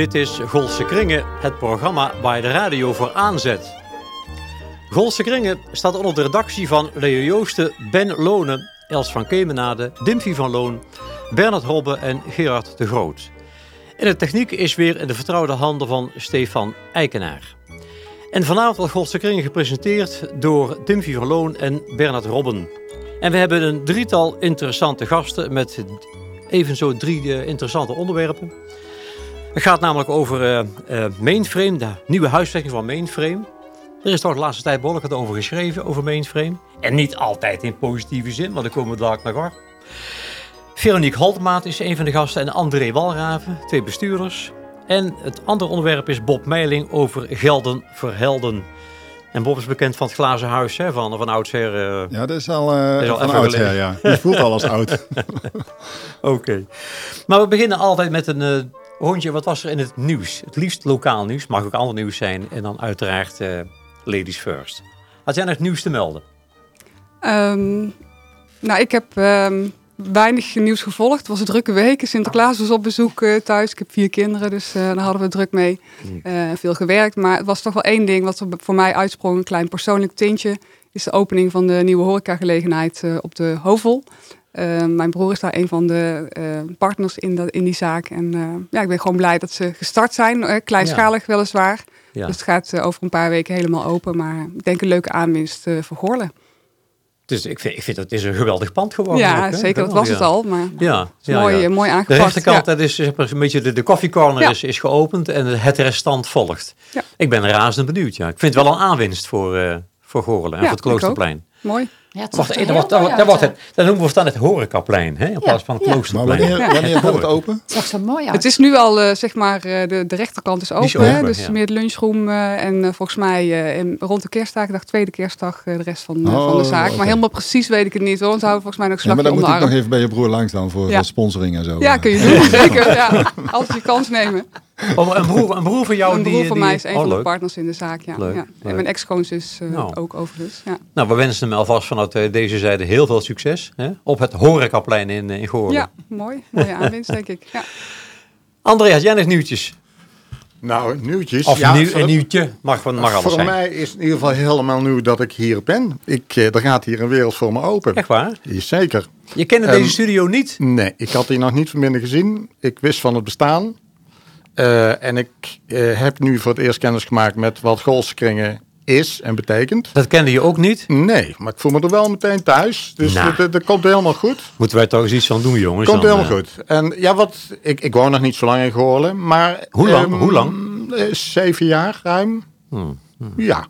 Dit is Golse Kringen, het programma waar de radio voor aanzet. Golse Kringen staat onder de redactie van Leo Joosten, Ben Lonen, Els van Kemenade, Dimphy van Loon, Bernard Robbe en Gerard de Groot. En de techniek is weer in de vertrouwde handen van Stefan Eikenaar. En vanavond wordt Golse Kringen gepresenteerd door Dimphy van Loon en Bernard Robben. En we hebben een drietal interessante gasten met evenzo drie uh, interessante onderwerpen. Het gaat namelijk over uh, Mainframe, de nieuwe huiswerking van Mainframe. Er is toch de laatste tijd behoorlijk wat over geschreven, over Mainframe. En niet altijd in positieve zin, maar daar komen we dadelijk naar Veronique Haltmaat is een van de gasten en André Walraven, twee bestuurders. En het andere onderwerp is Bob Meiling over gelden voor helden. En Bob is bekend van het glazen huis, hè, van, van oudsher. Uh, ja, dat is al, uh, is al van oudsher, ja. Je voelt al als oud. Oké. Okay. Maar we beginnen altijd met een rondje. Wat was er in het nieuws? Het liefst lokaal nieuws, mag ook ander nieuws zijn. En dan uiteraard ladies first. Had jij nog het nieuws te melden? Um, nou, ik heb um, weinig nieuws gevolgd. Het was een drukke week. Sinterklaas was op bezoek uh, thuis. Ik heb vier kinderen, dus uh, daar hadden we druk mee. Uh, veel gewerkt. Maar het was toch wel één ding wat voor mij uitsprong. Een klein persoonlijk tintje. Is de opening van de nieuwe horecagelegenheid op de Hovel. Mijn broer is daar een van de partners in, dat, in die zaak. En ja, ik ben gewoon blij dat ze gestart zijn. kleinschalig ja. weliswaar. Ja. Dus het gaat over een paar weken helemaal open. Maar ik denk een leuke aanwinst voor Goorlen. Dus ik vind, ik vind dat het is een geweldig pand geworden. Ja, ook, zeker. Dat was het al. Maar ja, ja, mooi, mooi aangepast. De rechterkant, dat is zeg maar, een beetje de, de koffiecorner is, is geopend en het restant volgt. Ik ben razend benieuwd. Ja. Ik vind het wel een aanwinst voor, voor Goorlen en voor het Kloosterplein. Mooi. Ja, het Wacht, dan, wordt, dan, wordt het, dan noemen we het dan het horecaplein, hè, in plaats van het kloosterplein. Maar wanneer, wanneer wordt het open? Het zag zo mooi uit. Het is nu al, uh, zeg maar, uh, de, de rechterkant is open. Is open hè, dus meer de lunchroom uh, en volgens mij in, rond de kerstdag, de tweede kerstdag, de rest van, oh, van de zaak. Okay. Maar helemaal precies weet ik het niet, hoor. Want houden volgens mij nog slagje ja, Maar dan moet ik nog even bij je broer langs dan voor, sponsoring en zo. Ja, kun je doen, zeker. Ja. Altijd je kans nemen. Oh, een, broer, een broer van jou? Een broer die, van die, mij is een oh, van leuk. de partners in de zaak, ja. Leuk, ja. leuk. En mijn ex-schoonzus uh, nou. ook overigens, ja. Nou, we wensen hem alvast vanuit uh, deze zijde heel veel succes hè? op het horecaplein in, in Goorlen. Ja, mooi. Mooie aanwinst, denk ik. Ja. André, had jij nog nieuwtjes? Nou, nieuwtjes. Of ja, nieuw, een nieuwtje, mag, mag alles Voor zijn. mij is het in ieder geval helemaal nieuw dat ik hier ben. Ik, er gaat hier een wereld voor me open. Echt waar? Zeker. Je kende um, deze studio niet? Nee, ik had die nog niet van binnen gezien. Ik wist van het bestaan. Uh, en ik uh, heb nu voor het eerst kennis gemaakt met wat golfskringen is en betekent. Dat kende je ook niet? Nee, maar ik voel me er wel meteen thuis. Dus nou. dat, dat komt helemaal goed. Moeten wij toch eens iets van doen, jongens? Komt dan, helemaal uh... goed. En ja, wat, ik, ik woon nog niet zo lang in Goorlen, maar... Hoe lang? Um, Hoe lang? Zeven jaar ruim. Hmm. Hmm. Ja.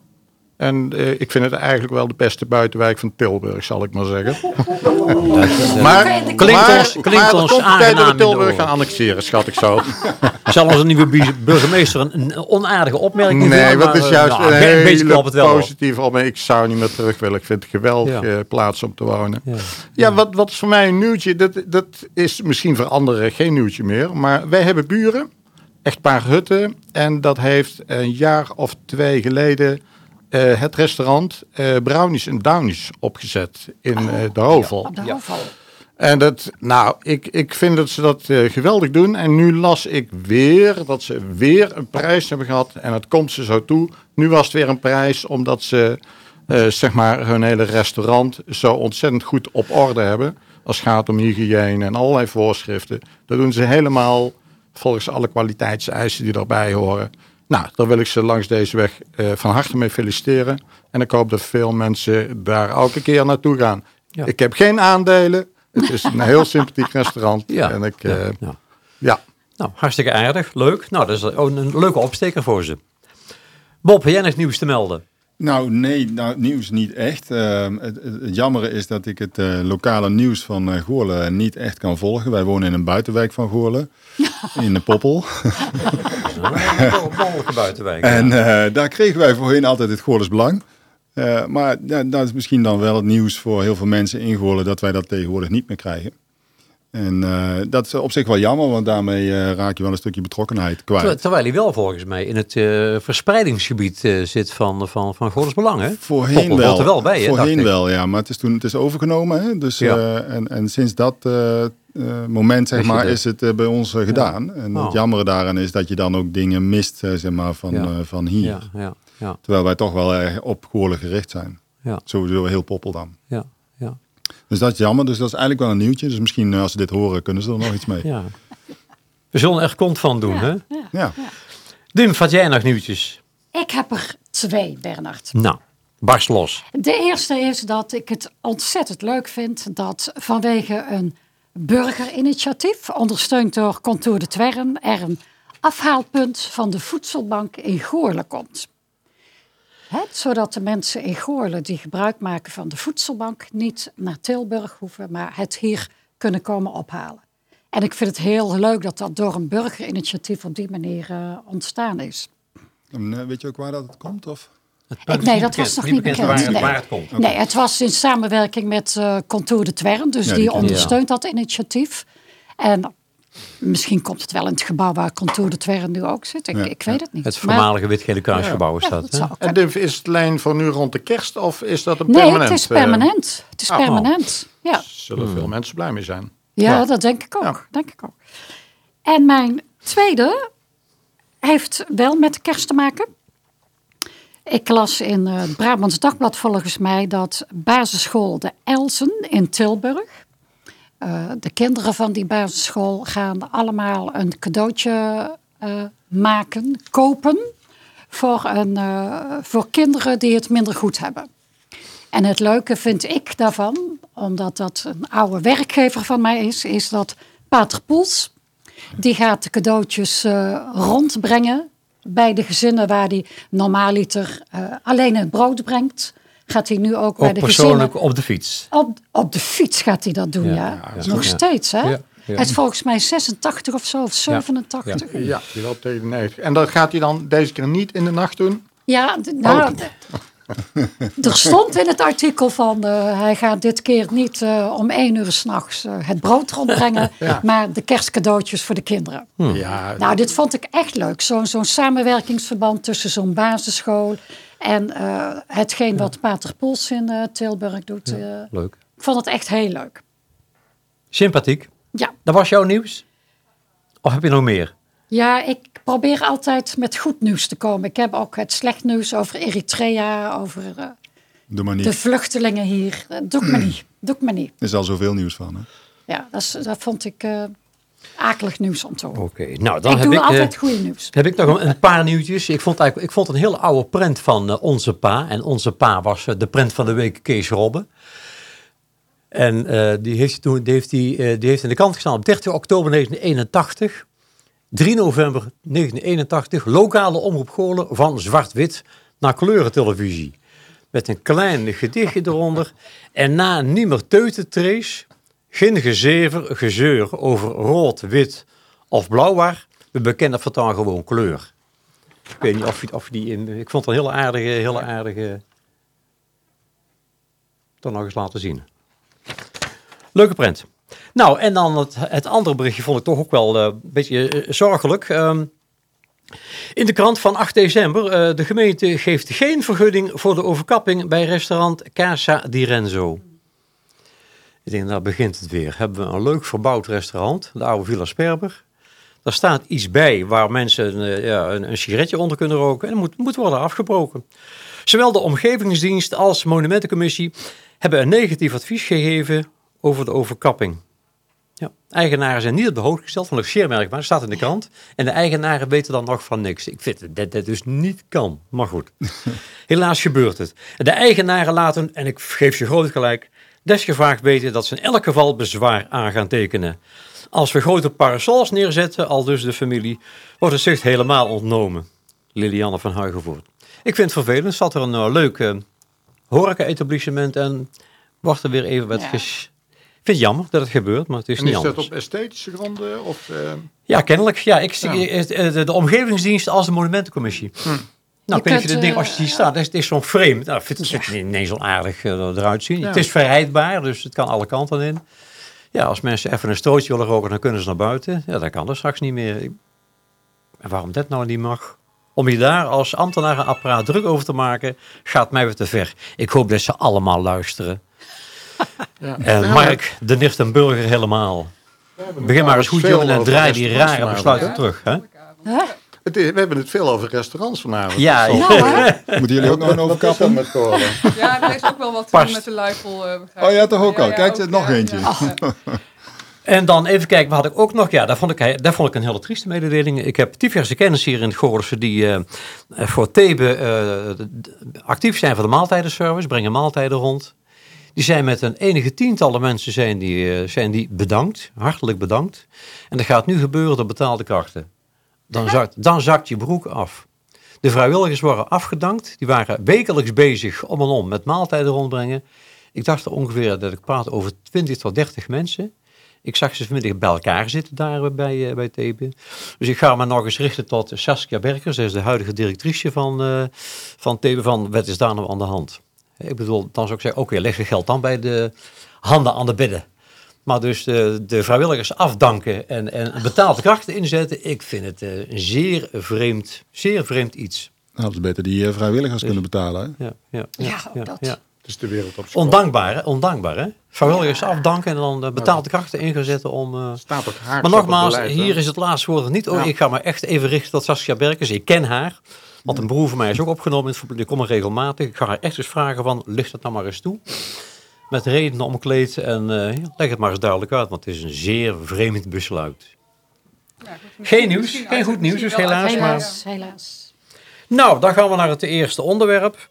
En uh, ik vind het eigenlijk wel de beste buitenwijk van Tilburg, zal ik maar zeggen. uh, maar klinkt ons, klinkt maar ons dat we Tilburg gaan annexeren, schat ik zo. Zal onze nieuwe burgemeester een, onaardige opmerking Nee, doen, wat maar, is juist nou, een hele positieve opmerking. Ik zou niet meer terug willen. Ik vind het een geweldige Ja. plaats om te wonen. Ja. Ja, wat, wat is voor mij een nieuwtje? Dat, dat is misschien voor anderen geen nieuwtje meer. Maar wij hebben buren, echt een paar hutten. En dat heeft een jaar of twee geleden uh, het restaurant uh, Brownies en Downies opgezet in uh, de Hovel. Op de Hovel. En dat, nou, ik, ik vind dat ze dat uh, geweldig doen. En nu las ik weer dat ze weer een prijs hebben gehad. En het komt ze zo toe. Nu was het weer een prijs omdat ze, uh, zeg maar, hun hele restaurant zo ontzettend goed op orde hebben. Als het gaat om hygiëne en allerlei voorschriften. Dat doen ze helemaal volgens alle kwaliteitseisen die daarbij horen. Nou, daar wil ik ze langs deze weg uh, van harte mee feliciteren. En ik hoop dat veel mensen daar elke keer naartoe gaan. Ja. Ik heb geen aandelen. Het is een heel sympathiek restaurant. Ja, en ik, uh, ja, ja. ja. Nou, hartstikke aardig. Leuk. Nou, dat is een leuke opsteker voor ze. Bob, heb jij nog nieuws te melden? Nou, nee, nou, nieuws niet echt. Uh, het, het, jammer is dat ik het uh, lokale nieuws van uh, Goorlen niet echt kan volgen. Wij wonen in een buitenwijk van Goorlen, in de Poppel. een buitenwijk. En ja. daar kregen wij voorheen altijd het Goorles Belang. maar ja, dat is misschien dan wel het nieuws voor heel veel mensen in Goorlen dat wij dat tegenwoordig niet meer krijgen. En uh, dat is op zich wel jammer, want daarmee uh, raak je wel een stukje betrokkenheid kwijt. Ter, terwijl hij wel volgens mij in het uh, verspreidingsgebied zit van, van, van Godes Belang. Hè? Voorheen Poppel wel. er wel bij, hè, Voorheen wel, ja. Maar het is toen het is overgenomen. Hè? Dus, ja. en, en sinds dat eh, moment zeg je maar, is het eh, bij ons eh, gedaan. En Oh. het jammere daaraan is dat je dan ook dingen mist eh, zeg maar, van, Ja. eh, van hier. Ja, ja, ja, Terwijl wij toch wel erg op Goorlen gericht zijn. ja, Sowieso heel Poppeldam. ja, ja. Dus dat is jammer. Dus dat is eigenlijk wel een nieuwtje. Dus misschien eh, als ze dit horen, kunnen ze er nog iets mee. ja. We zullen er kont van doen, hè? Ja, ja. Ja. Dim, vat jij nog nieuwtjes? Ik heb er twee, Bernard. Nou, barst los. De eerste is dat ik het ontzettend leuk vind dat vanwege een burgerinitiatief, ondersteund door Contour de Twerm, er een afhaalpunt van de voedselbank in Goorlen komt. Zodat de mensen in Goorlen die gebruik maken van de voedselbank niet naar Tilburg hoeven, maar het hier kunnen komen ophalen. En ik vind het heel leuk dat dat door een burgerinitiatief op die manier eh, ontstaan is. En, eh, weet je ook waar dat het komt? Of? Ik, nee, dat was nog niet bekend. Waar, nee. waar het komt. Nee, het was in samenwerking met eh Contour de Twerm. Dus Ja, die, ondersteunt dat initiatief. En misschien komt het wel in het gebouw waar Contour de Twerm nu ook zit. Ik, Ja, ik weet het niet. Het voormalige Wit-Gele Kruisgebouw is ja, dat, En. Dimf, is het lijn voor nu rond de kerst of is dat een Nee, permanent? het is eh, permanent. Het is Oh. permanent. Ja. zullen veel mensen blij mee zijn. Ja, Ja. dat denk ik ook. Ja. Denk ik ook. En mijn tweede heeft wel met de kerst te maken. Ik las in eh, het Brabants Dagblad volgens mij dat basisschool De Elzen in Tilburg. Eh, de kinderen van die basisschool gaan allemaal een cadeautje eh, maken, kopen. Voor, een, eh, voor kinderen die het minder goed hebben. En het leuke vind ik daarvan, omdat dat een oude werkgever van mij is, is dat Pater Poels, die gaat de cadeautjes rondbrengen bij de gezinnen waar hij normaaliter eh alleen het brood brengt. Gaat hij nu ook bij de persoonlijk gezinnen... op de fiets. Op, op de fiets gaat hij dat doen, Ja, ja. ja, Nog ja. steeds, hè? Ja, ja. Hij is volgens mij 86 of zo, of 87. Ja, Ja, die loopt tegen de 90. En dat gaat hij dan deze keer niet in de nacht doen? d- nou, er stond in het artikel van... eh, hij gaat dit keer niet eh, om één uur s'nachts nachts het brood rondbrengen... Ja. maar de kerstcadeautjes voor de kinderen. Ja, Nou, dit vond ik echt leuk. Zo'n zo'n samenwerkingsverband tussen zo'n basisschool... en eh, hetgeen wat Pater Poels in eh, Tilburg doet. eh, Leuk. ik vond het echt heel leuk. Sympathiek. Ja. Dat was jouw nieuws? Of heb je nog meer? Ja, ik probeer altijd met goed nieuws te komen. Ik heb ook het slecht nieuws over Eritrea, over eh, Doe maar niet. de vluchtelingen hier. Doe ik me niet. Doe ik me niet. Er is al zoveel nieuws van. Hè? Ja, dat, is, dat vond ik eh, akelig nieuws om te horen. Oké, nou dan ik heb doe ik, eh, altijd goede nieuws. heb ik nog een, paar nieuwtjes. Ik vond, eigenlijk, ik vond een hele oude prent van eh, Onze Pa. En Onze Pa was eh, de prent van de week Kees Robben. En eh, die, heeft toen, die, heeft die, eh, die heeft in de krant gestaan op 30 oktober 1981. 3 november 1981. Lokale omroep Goorlen van zwart-wit naar kleurentelevisie. Met een klein gedichtje eronder. En na niet meer teutentrees, geen gezever, gezeur over rood, wit of blauw waar. We bekennen voortaan gewoon kleur. Ik weet niet of of die in... Ik vond het een hele aardige, hele aardige... Toch nog eens laten zien. Leuke print. Nou, en dan het, het andere berichtje vond ik toch ook wel eh, een beetje eh, zorgelijk. Ehm, in de krant van 8 december, eh, de gemeente geeft geen vergunning voor de overkapping bij restaurant Casa di Renzo. Ik denk, daar begint het weer. Hebben we een leuk verbouwd restaurant, de oude Villa Sperber. Daar staat iets bij waar mensen eh, ja, een, een sigaretje onder kunnen roken. En dat moet, moet worden afgebroken. Zowel de omgevingsdienst als de monumentencommissie hebben een negatief advies gegeven over de overkapping. Ja, eigenaren zijn niet op de hoogte gesteld van het sfeermerk, maar staat in de krant. En de eigenaren weten dan nog van niks. Ik vind dat dat dus niet kan, maar goed. Helaas gebeurt het. De eigenaren laten, en ik geef ze groot gelijk, desgevraagd weten dat ze in elk geval bezwaar aan gaan tekenen. Als we grote parasols neerzetten, al dus de familie, wordt het zicht helemaal ontnomen. Lilianne van Huigenvoort. Ik vind het vervelend, zat er een uh, leuk uh, horeca-etablissement en wordt er weer even wat Ja. ges... Ik vind het jammer dat het gebeurt, maar het is en niet is anders. dat op esthetische gronden? Of, eh, Ja, kennelijk. Ja, ik, Ja. eh, De, de omgevingsdienst als de monumentencommissie. Nou, ik weet niet of je kunt, ding, eh, als je die staat, het is, het is zo'n frame. Nou, ik vind het Ja. ineens zo aardig eh, eruit zien. Ja. Het is verrijdbaar, dus het kan alle kanten in. Ja, als mensen even een stootje willen roken, dan kunnen ze naar buiten. Ja, dat kan er straks niet meer. En waarom dat nou niet mag? Om je daar als ambtenarenapparaat druk over te maken, gaat mij weer te ver. Ik hoop dat ze allemaal luisteren. ja. En Ja, Mark, de Niftenburger helemaal. Begin maar eens goed, Johan, en draai die rare besluiten terug. Hè? Huh? Het is- we hebben het veel over restaurants vanavond. Ja, ja. Nou, hè? Moeten jullie ook nog een overkappen? met kolen? Ja, er is ook wel wat te Past. doen met de luifel. eh, begrijp Oh ja, toch ook al. Kijk, ook, nog ja, eentje. En dan even kijken, wat had ik ook nog? Ja, daar vond ik, daar vond ik een hele trieste mededeling. Ik heb diverse kennis hier in het die eh, voor Thebe eh, actief zijn voor de maaltijdenservice, brengen maaltijden rond. Die zijn met een enige tientallen mensen zijn die, eh, zijn die bedankt, hartelijk bedankt. En dat gaat nu gebeuren door betaalde krachten. Dan zakt, dan je broek af. De vrijwilligers worden afgedankt. Die waren wekelijks bezig om en om met maaltijden rondbrengen. Ik dacht er ongeveer dat ik praat over 20 tot 30 mensen. Ik zag ze vanmiddag bij elkaar zitten daar bij, eh, bij Thebe. Dus ik ga me nog eens richten tot Saskia Berkers. Zij is de huidige directrice van, eh van Thebe. Van wat is daar nou aan de hand? Ik bedoel, dan zou ik zeggen, oké, leg je geld dan bij de handen aan de bidden. Maar dus de, de vrijwilligers afdanken en, en betaalde krachten inzetten. Ik vind het eh, een zeer vreemd, zeer vreemd iets. Dan hadden ze beter die eh, vrijwilligers kunnen betalen. Hè? Ja, ja, Ja, dat- Het is de wereld op school. Ondankbaar, hè? Ondankbaar, hè? Vrijwilligers afdanken en dan eh, betaalde krachten inzetten om... eh, staat ook haaks Maar nogmaals, beleid, hier is het laatste woord niet. Oh, Ja. Ik ga me echt even richten tot Saskia Berkers. Ik ken haar. Want een broer van mij is ook opgenomen. Ik kom er regelmatig. Ik ga haar echt eens vragen van, licht het nou maar eens toe. Met redenen omkleed en eh, leg het maar eens duidelijk uit. Want het is een zeer vreemd besluit. Ja, Geen nieuws, geen goed nieuws, dus helaas, maar- Helaas. Nou, dan gaan we naar het eerste onderwerp.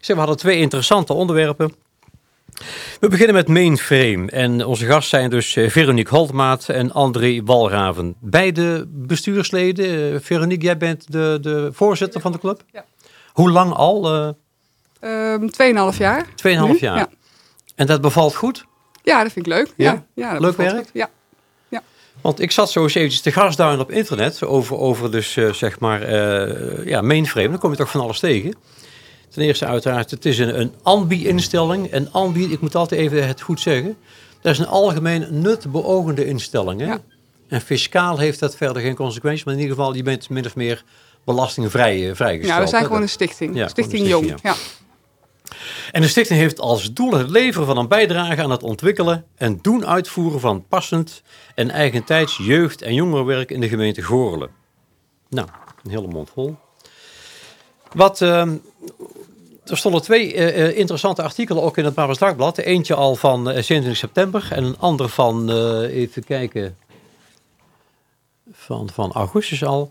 Zeg, we hadden twee interessante onderwerpen. We beginnen met mainframe. En onze gasten zijn dus eh, Veronique Holtmaat en André Walraven. Beide bestuursleden. Eh, Veronique, jij bent de, de voorzitter van de club. Ja. Hoe lang al? Eh Ehm, Tweeënhalf jaar. Tweeënhalf jaar. Ja. En dat bevalt goed? ja, dat vind ik leuk. Ja? Ja, ja Leuk werk? goed. Ja. Want ik zat zo eens eventjes te gasduinen op internet over, over dus, eh, zeg maar, eh, ja, mainframe. Dan kom je toch van alles tegen. Ten eerste uiteraard, het is een, een ANBI-instelling. En ANBI, ik moet altijd even het goed zeggen, dat is een algemeen nut beogende instelling. Hè? Ja. En fiscaal heeft dat verder geen consequenties, maar in ieder geval, je bent min of meer belastingvrij eh, vrijgesteld. ja, we zijn hè? gewoon een stichting. Ja, stichting een Jong. stichting, Ja. En de stichting heeft als doel het leveren van een bijdrage aan het ontwikkelen en doen uitvoeren van passend en eigentijds jeugd- en jongerenwerk in de gemeente Goorlen. Nou, een hele mond vol. Wat, ehm, er stonden twee eh, eh, interessante artikelen ook in het Brabants Dagblad. Eentje al van eh, 27 september en een ander van, even kijken, van, van augustus al.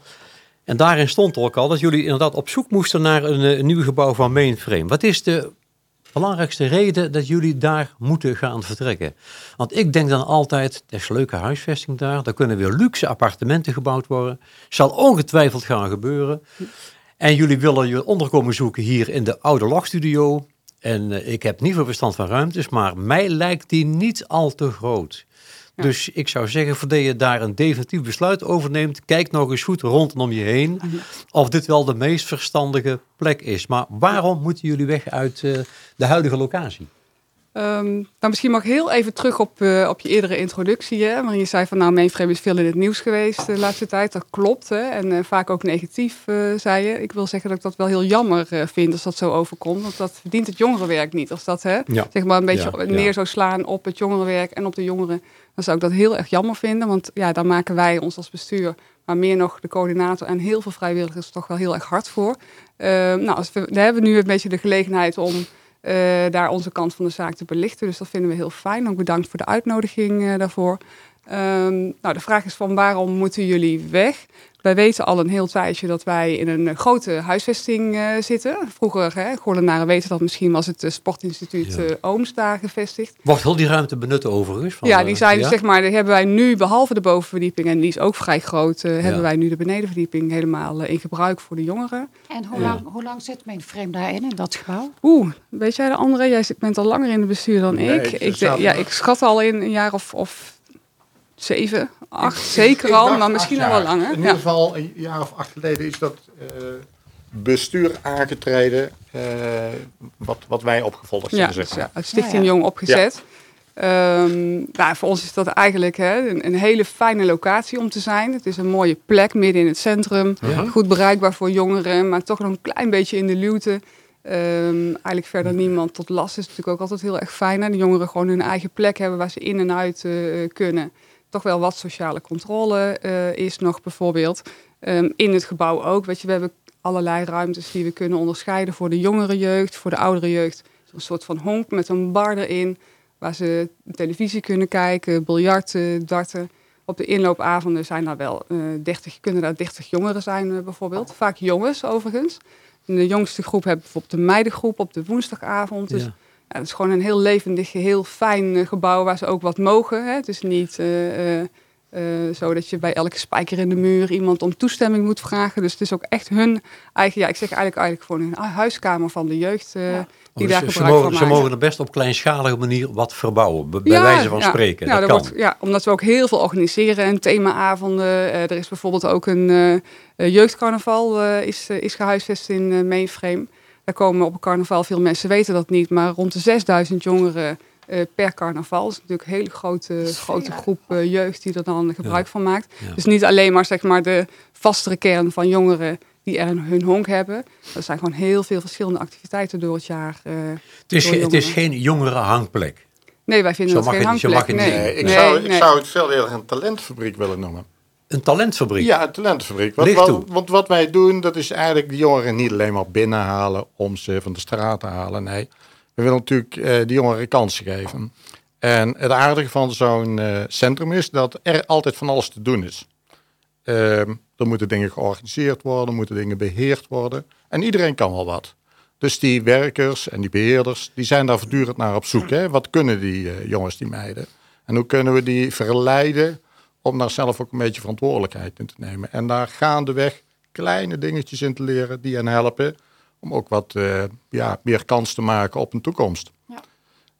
En daarin stond ook al dat jullie inderdaad op zoek moesten naar een, eh, nieuw gebouw van Mainframe. Wat is de belangrijkste reden dat jullie daar moeten gaan vertrekken? Want ik denk dan altijd, er is leuke huisvesting daar. Daar kunnen weer luxe appartementen gebouwd worden. Zal ongetwijfeld gaan gebeuren. En jullie willen je onderkomen zoeken hier in de oude logstudio. En eh, ik heb niet veel verstand van ruimtes, maar mij lijkt die niet al te groot. Dus ik zou zeggen, voordat je daar een definitief besluit over neemt, kijk nog eens goed rondom je heen of dit wel de meest verstandige plek is. Maar waarom moeten jullie weg uit eh, de huidige locatie? Nou, misschien mag ik heel even terug op, eh, op je eerdere introductie. Hè, waarin je zei van nou, mainframe is veel in het nieuws geweest de laatste tijd. Dat klopt. Hè, en eh, vaak ook negatief, eh, zei je. Ik wil zeggen dat ik dat wel heel jammer eh, vind als dat zo overkomt. Want dat verdient het jongerenwerk niet. Als dat hè, Ja. zeg maar een beetje Ja, ja. neer zou slaan op het jongerenwerk en op de jongeren. Dan zou ik dat heel erg jammer vinden. Want ja, daar maken wij ons als bestuur, maar meer nog de coördinator en heel veel vrijwilligers toch wel heel erg hard voor. Ehm, nou, we hebben nu een beetje de gelegenheid om eh, daar onze kant van de zaak te belichten. Dus dat vinden we heel fijn. Ook bedankt voor de uitnodiging eh, daarvoor. Ehm, nou, de vraag is van waarom moeten jullie weg? Wij weten al een heel tijdje dat wij in een eh, grote huisvesting eh, zitten. Vroeger, hè, weten dat misschien, was het eh, sportinstituut Ja. eh, Ooms daar gevestigd. Wordt heel die ruimte benut overigens? Van, ja, die zijn ja? zeg maar, die hebben wij nu behalve de bovenverdieping en die is ook vrij groot, hebben wij nu de benedenverdieping helemaal in gebruik voor de jongeren. En hoe, Ja. lang, hoe lang zit mijn frame daarin, in dat gebouw? Oeh, weet jij de andere? Jij zit- bent al langer in de bestuur dan Nee, ik. ik Ik, zou- de- ja, ik schat al in een jaar of, of zeven, acht, Ik- zeker ik al, dacht maar misschien al wel langer. In Ja. ieder geval, een jaar of acht geleden is dat eh, bestuur aangetreden. eh, wat, wat wij opgevolgd Ja, hebben, dus zeg ja, maar. uit Stichting Ja, ja. Jong opgezet. Ehm, nou, voor ons is dat eigenlijk hè, een, een hele fijne locatie om te zijn. Het is een mooie plek midden in het centrum. Ja. Goed bereikbaar voor jongeren, maar toch nog een klein beetje in de luwte. Ehm, eigenlijk verder niemand tot last. is natuurlijk ook altijd heel erg fijn. Hè? De jongeren gewoon hun eigen plek hebben waar ze in en uit eh, kunnen. Toch wel wat sociale controle eh, is nog bijvoorbeeld. Ehm, in het gebouw ook. Weet je, we hebben allerlei ruimtes die we kunnen onderscheiden voor de jongere jeugd, voor de oudere jeugd. Een soort van honk met een bar erin, waar ze televisie kunnen kijken, biljarten, darten. Op de inloopavonden zijn daar wel uh, 30, kunnen daar 30 jongeren zijn uh, bijvoorbeeld. Vaak jongens overigens. De jongste groep hebben bijvoorbeeld de meidengroep op de woensdagavond. Dus ja. Ja, het is gewoon een heel levendig, heel fijn uh, gebouw waar ze ook wat mogen. Hè. Het is niet uh, uh, zo dat je bij elke spijker in de muur iemand om toestemming moet vragen. Dus het is ook echt hun eigen, ja, ik zeg eigenlijk, eigenlijk gewoon hun huiskamer van de jeugd. Ja. Die dus daar ze, mogen, ze mogen er best op kleinschalige manier wat verbouwen, bij ja, wijze van spreken. Ja, dat wordt, ja, omdat we ook heel veel organiseren en themaavonden. er is bijvoorbeeld ook een jeugdcarnaval is, is gehuisvest in Mainframe. Daar komen op een carnaval, veel mensen weten dat niet, maar rond de 6000 jongeren uh, per carnaval. Dat is natuurlijk een hele grote, grote groep uh, jeugd die er dan gebruik ja. van maakt. Ja. Dus niet alleen maar, zeg maar de vastere kern van jongeren die er hun honk hebben. Er zijn gewoon heel veel verschillende activiteiten door het jaar. Uh, het, is het is geen jongere hangplek. Nee, wij vinden Zo dat geen het, hangplek. Nee. Nee, ik, nee, zou, nee. ik zou het veel eerder een talentfabriek willen noemen. Een talentfabriek? Ja, een talentfabriek. Want, toe. want, wat wij doen, dat is eigenlijk de jongeren niet alleen maar binnenhalen om ze van de straat te halen. Nee, we willen natuurlijk uh, die jongeren kansen geven. En het aardige van zo'n uh, centrum is dat er altijd van alles te doen is. Uh, er moeten dingen georganiseerd worden, er moeten dingen beheerd worden. En iedereen kan wel wat. Dus die werkers en die beheerders, die zijn daar voortdurend naar op zoek. Hè? Wat kunnen die uh, jongens, die meiden? En hoe kunnen we die verleiden om daar zelf ook een beetje verantwoordelijkheid in te nemen. En daar gaandeweg kleine dingetjes in te leren die hen helpen om ook wat uh, ja, meer kans te maken op een toekomst. Ja.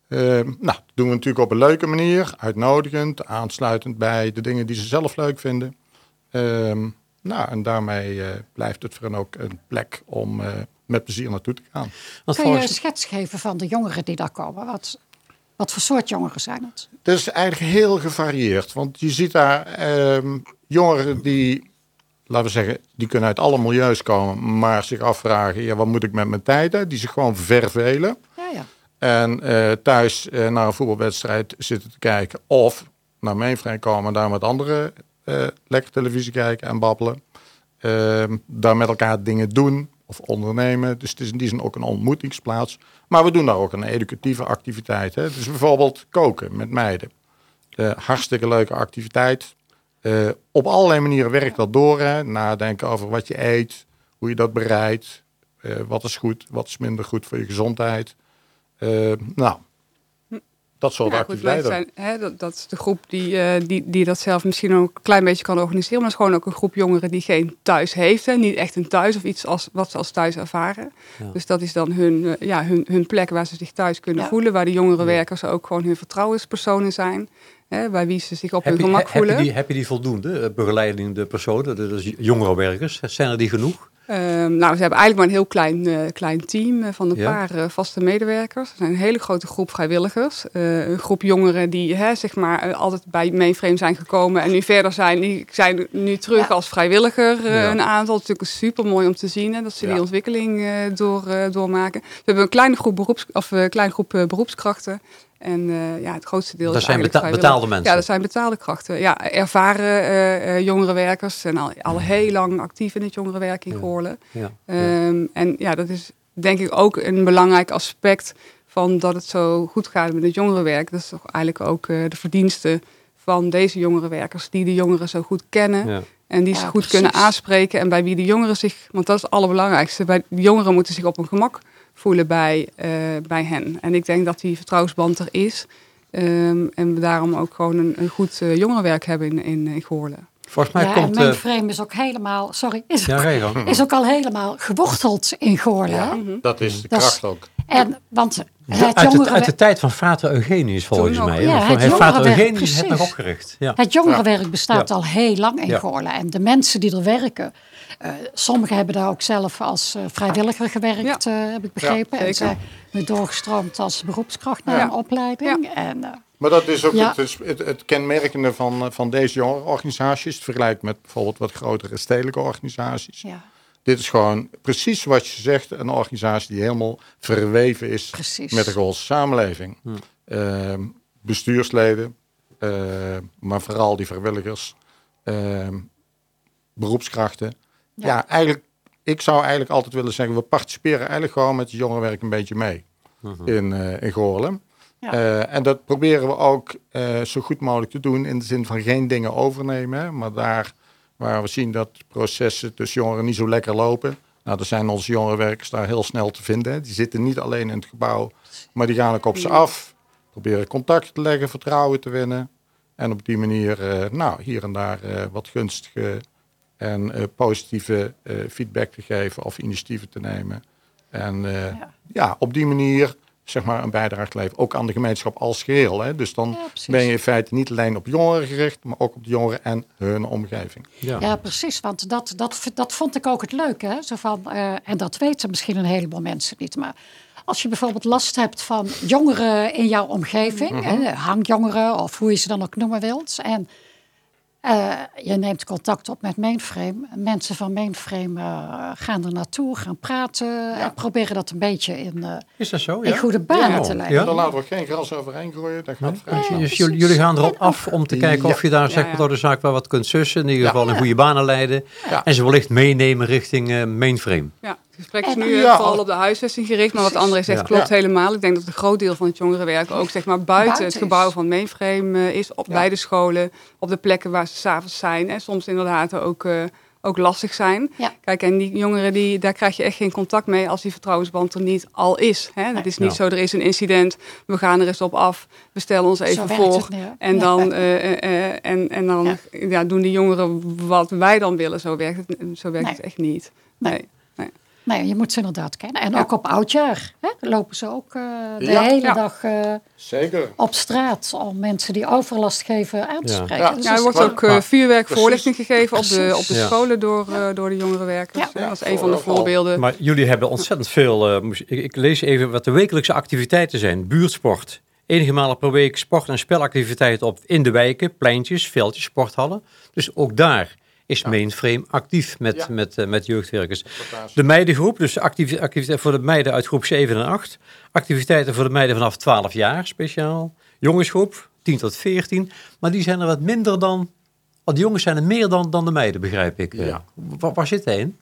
Uh, nou, dat doen we natuurlijk op een leuke manier, uitnodigend, aansluitend bij de dingen die ze zelf leuk vinden. Uh, nou, en daarmee uh, blijft het voor hen ook een plek om uh, met plezier naartoe te gaan. Want Kun je een schets geven van de jongeren die daar komen? Wat, wat voor soort jongeren zijn het? Het is eigenlijk heel gevarieerd. Want je ziet daar um, jongeren die, laten we zeggen, die kunnen uit alle milieus komen, maar zich afvragen, ja, wat moet ik met mijn tijd? Die zich gewoon vervelen. Ja, ja. En uh, thuis uh, naar een voetbalwedstrijd zitten te kijken. Of naar Mainframe komen en daar met anderen uh, lekker televisie kijken en babbelen. daar met elkaar dingen doen of ondernemen. Dus het is in die zin ook een ontmoetingsplaats. Maar we doen daar ook een educatieve activiteit. Hè? Dus bijvoorbeeld koken met meiden. Uh, hartstikke leuke activiteit. Uh, op allerlei manieren werkt dat door. Hè? Nadenken over wat je eet, hoe je dat bereidt. Uh, wat is goed, wat is minder goed voor je gezondheid. nou, dat soort ja, activiteiten. Goed, zijn, hè, dat, dat, is de groep die, uh, die, die dat zelf misschien ook een klein beetje kan organiseren. Maar het is gewoon ook een groep jongeren die geen thuis heeft. Hè, niet echt een thuis of iets als, wat ze als thuis ervaren. Ja. Dus dat is dan hun, uh, ja, hun, hun plek waar ze zich thuis kunnen ja. voelen. Waar de jongerenwerkers ook gewoon hun vertrouwenspersonen zijn. Hè, bij wie ze zich op heb hun je, gemak heb voelen. Je die, heb je die voldoende eh, begeleidende personen, dus jongerenwerkers? Zijn er die genoeg? Uh, nou, ze hebben eigenlijk maar een heel klein, uh, klein team uh, van een ja. paar uh, vaste medewerkers. Er zijn een hele grote groep vrijwilligers. een groep jongeren die hè, zeg maar, altijd bij Mainframe zijn gekomen en nu verder zijn. Die zijn nu terug als vrijwilliger een aantal. Het is natuurlijk super mooi om te zien hè, dat ze die ontwikkeling door, doormaken. We hebben een kleine groep, beroeps, of, kleine groep beroepskrachten. En uh, ja, het grootste deel dat is zijn beta betaalde mensen. Ja, dat zijn betaalde krachten. Ja, ervaren uh, uh, jongerenwerkers zijn al, al heel lang actief in het jongerenwerk in ja. Goorlen. Ja. Um, en ja, dat is denk ik ook een belangrijk aspect van dat het zo goed gaat met het jongerenwerk. Dat is toch eigenlijk ook de verdienste van deze jongerenwerkers, die de jongeren zo goed kennen. Ja. En die Ja, ze goed precies. kunnen aanspreken. En bij wie de jongeren zich, want dat is het allerbelangrijkste. Bij de jongeren moeten zich op hun gemak voelen bij, eh, bij hen. En ik denk dat die vertrouwensband er is. Ehm, en we daarom ook gewoon een, een goed eh, jongerenwerk hebben in, in, in Goorlen. Volgens mij Ja, en komt... mijn eh, frame is ook helemaal, sorry, is, ja, ook, is ook al helemaal geworteld in Goorlen. Dat is de kracht ook. En, want het uit, de, uit de tijd van Vater Eugenius volgens mij. Ja, het Van- heeft Vater jongerenwerk, Eugenius nog precies. opgericht. Ja. het jongerenwerk bestaat Ja. al heel lang in Ja. Goorlen. En de mensen die er werken, sommigen hebben daar ook zelf als eh, vrijwilliger gewerkt, Ja. eh, heb ik begrepen. en zijn nu doorgestroomd als beroepskracht naar Ja. een opleiding. En, eh, Maar dat is ook Ja. het, het, het kenmerkende van, eh, van deze jongerenorganisaties. Het vergelijkt met bijvoorbeeld wat grotere stedelijke organisaties. ja, Dit is gewoon precies wat je zegt. Een organisatie die helemaal verweven is precies. met de Goolse samenleving. Ehm, bestuursleden, eh, maar vooral die vrijwilligers, eh, beroepskrachten. Ja. eigenlijk, ik zou eigenlijk altijd willen zeggen, we participeren eigenlijk gewoon met het jongerenwerk een beetje mee in, eh in Goorlen. Ja. Eh, en dat proberen we ook eh, zo goed mogelijk te doen in de zin van geen dingen overnemen. Hè, maar daar waar we zien dat processen tussen jongeren niet zo lekker lopen. Nou, dan zijn onze jongerenwerkers daar heel snel te vinden. hè. Die zitten niet alleen in het gebouw, maar die gaan ook op ze af. Proberen contact te leggen, vertrouwen te winnen. En op die manier, nou, hier en daar wat gunstige en eh, positieve eh, feedback te geven of initiatieven te nemen. En eh, ja. Ja. op die manier zeg maar een bijdrage te leveren. Ook aan de gemeenschap als geheel. Hè? Dus dan Ja, ben je in feite niet alleen op jongeren gericht, maar ook op de jongeren en hun omgeving. Ja. Ja, precies. Want dat, dat, dat vond ik ook het leuke. Hè? Zo van, eh, en dat weten misschien een heleboel mensen niet. Maar als je bijvoorbeeld last hebt van jongeren in jouw omgeving, Mhm. hè, hangjongeren of hoe je ze dan ook noemen wilt. En eh, je neemt contact op met Mainframe. Mensen van Mainframe eh, gaan er naartoe, gaan praten en proberen dat een beetje in, eh, Is dat zo? in Ja? goede banen Ja. te leiden. Ja. Daar laten we geen gras overheen gooien. Dat gaat. Dus jullie, jullie gaan erop af om te kijken of je daar zeg Ja, maar, ja. door de zaak wel wat kunt sussen. In ieder Ja. geval in goede banen leiden. Ja. En ze wellicht meenemen richting eh, mainframe. Ja, het gesprek is nu eh, Ja. vooral op de huisvesting gericht. Maar wat André zegt Ja. klopt Ja. helemaal. Ik denk dat een groot deel van het jongerenwerk ook zeg maar, buiten, Buiten het gebouw van Mainframe eh, is. Op, Ja. Bij de scholen, op de plekken waar ze s'avonds zijn. En soms inderdaad ook, eh, ook lastig zijn. Ja. Kijk, en die jongeren, die, daar krijg je echt geen contact mee als die vertrouwensband er niet al is. Hè? Dat is niet Ja. zo, er is een incident, we gaan er eens op af, we stellen ons even voor. En Ja. dan, eh, eh, eh, en, en dan Ja. ja. doen die jongeren wat wij dan willen. Zo werkt het, zo werkt Nee. het echt niet. Nee. Nee. Nee. Nee, je moet ze inderdaad kennen. En Ja. ook op oudjaar hè, lopen ze ook eh, de Ja. hele Ja. dag eh, Zeker. op straat om mensen die overlast geven aan te Ja. spreken. Ja. Dus er wordt ook eh, maar- vuurwerk Precies. voorlichting gegeven op de, op de Ja. scholen door, eh, door de jongerenwerkers. Ja. Ja, dat is een van de voorbeelden. Maar jullie hebben ontzettend veel. eh, ik, ik lees even wat de wekelijkse activiteiten zijn. Buurtsport. Enige malen per week sport- en spelactiviteiten op in de wijken, pleintjes, veldjes, sporthallen. Dus ook daar is Mainframe actief met, Ja. met, eh, met jeugdwerkers. De meidengroep, dus activi- activiteiten voor de meiden uit groep 7 en 8. Activiteiten voor de meiden vanaf 12 jaar speciaal. Jongensgroep, 10 tot 14. Maar die zijn er wat minder dan. Want de jongens zijn er meer dan, dan de meiden, begrijp ik. Ja. Waar, waar zit hij in?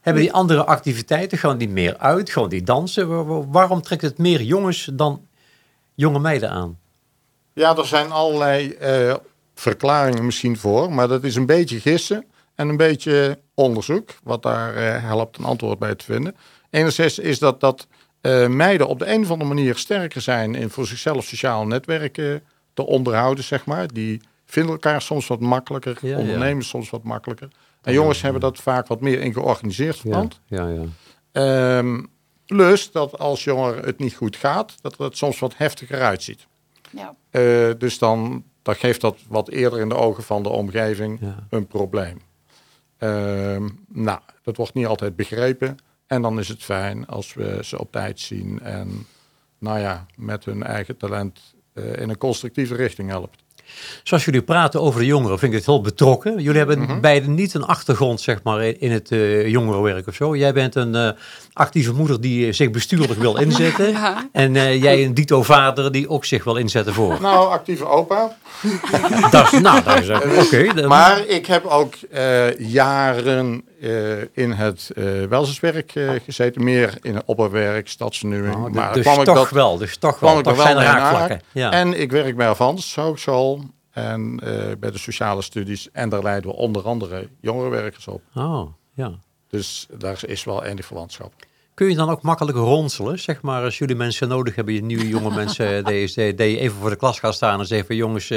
Hebben die andere activiteiten, gaan die meer uit? Gewoon die dansen? Wa- wa- Waarom trekt het meer jongens dan jonge meiden aan? Ja, er zijn allerlei eh, verklaringen misschien voor, maar dat is een beetje gissen en een beetje onderzoek, wat daar eh, helpt een antwoord bij te vinden. Enerzijds is dat dat eh, meiden op de een of andere manier sterker zijn in voor zichzelf sociale netwerken te onderhouden, zeg maar. Die vinden elkaar soms wat makkelijker, Ja, ja. ondernemen soms wat makkelijker. En jongens hebben dat vaak wat meer in georganiseerd verband. ja, ja. Ehm, plus dat als jongeren het niet goed gaat, dat het soms wat heftiger uitziet. ja. Eh, dus dan, dan geeft dat wat eerder in de ogen van de omgeving Ja. een probleem. Ehm, nou, dat wordt niet altijd begrepen. En dan is het fijn als we ze op tijd zien en nou ja, met hun eigen talent eh, in een constructieve richting helpt. Zoals jullie praten over de jongeren, vind ik het heel betrokken. Jullie hebben Mhm. beiden niet een achtergrond zeg maar, in het eh, jongerenwerk of zo. Jij bent een eh, actieve moeder die zich bestuurlijk wil inzetten. Ja. En eh, jij een dito vader die ook zich wil inzetten voor. Nou, actieve opa. dat is, nou, dat is oké. Maar ik heb ook jaren eh, in het eh welzijnswerk eh, gezeten. Meer in het opperwerk, stadsvernieuwing. Oh, maar dus kwam ik toch dat wel, dus toch kwam wel. ik er raakvlakken. Ja. En ik werk bij Avans Hogeschool en bij de sociale studies. En daar leiden we onder andere jongerenwerkers op. Oh, ja. Dus daar is wel enig verwantschap. Kun je dan ook makkelijk ronselen? Zeg maar, als jullie mensen nodig hebben, je nieuwe jonge mensen, je even voor de klas gaat staan en zegt van jongens,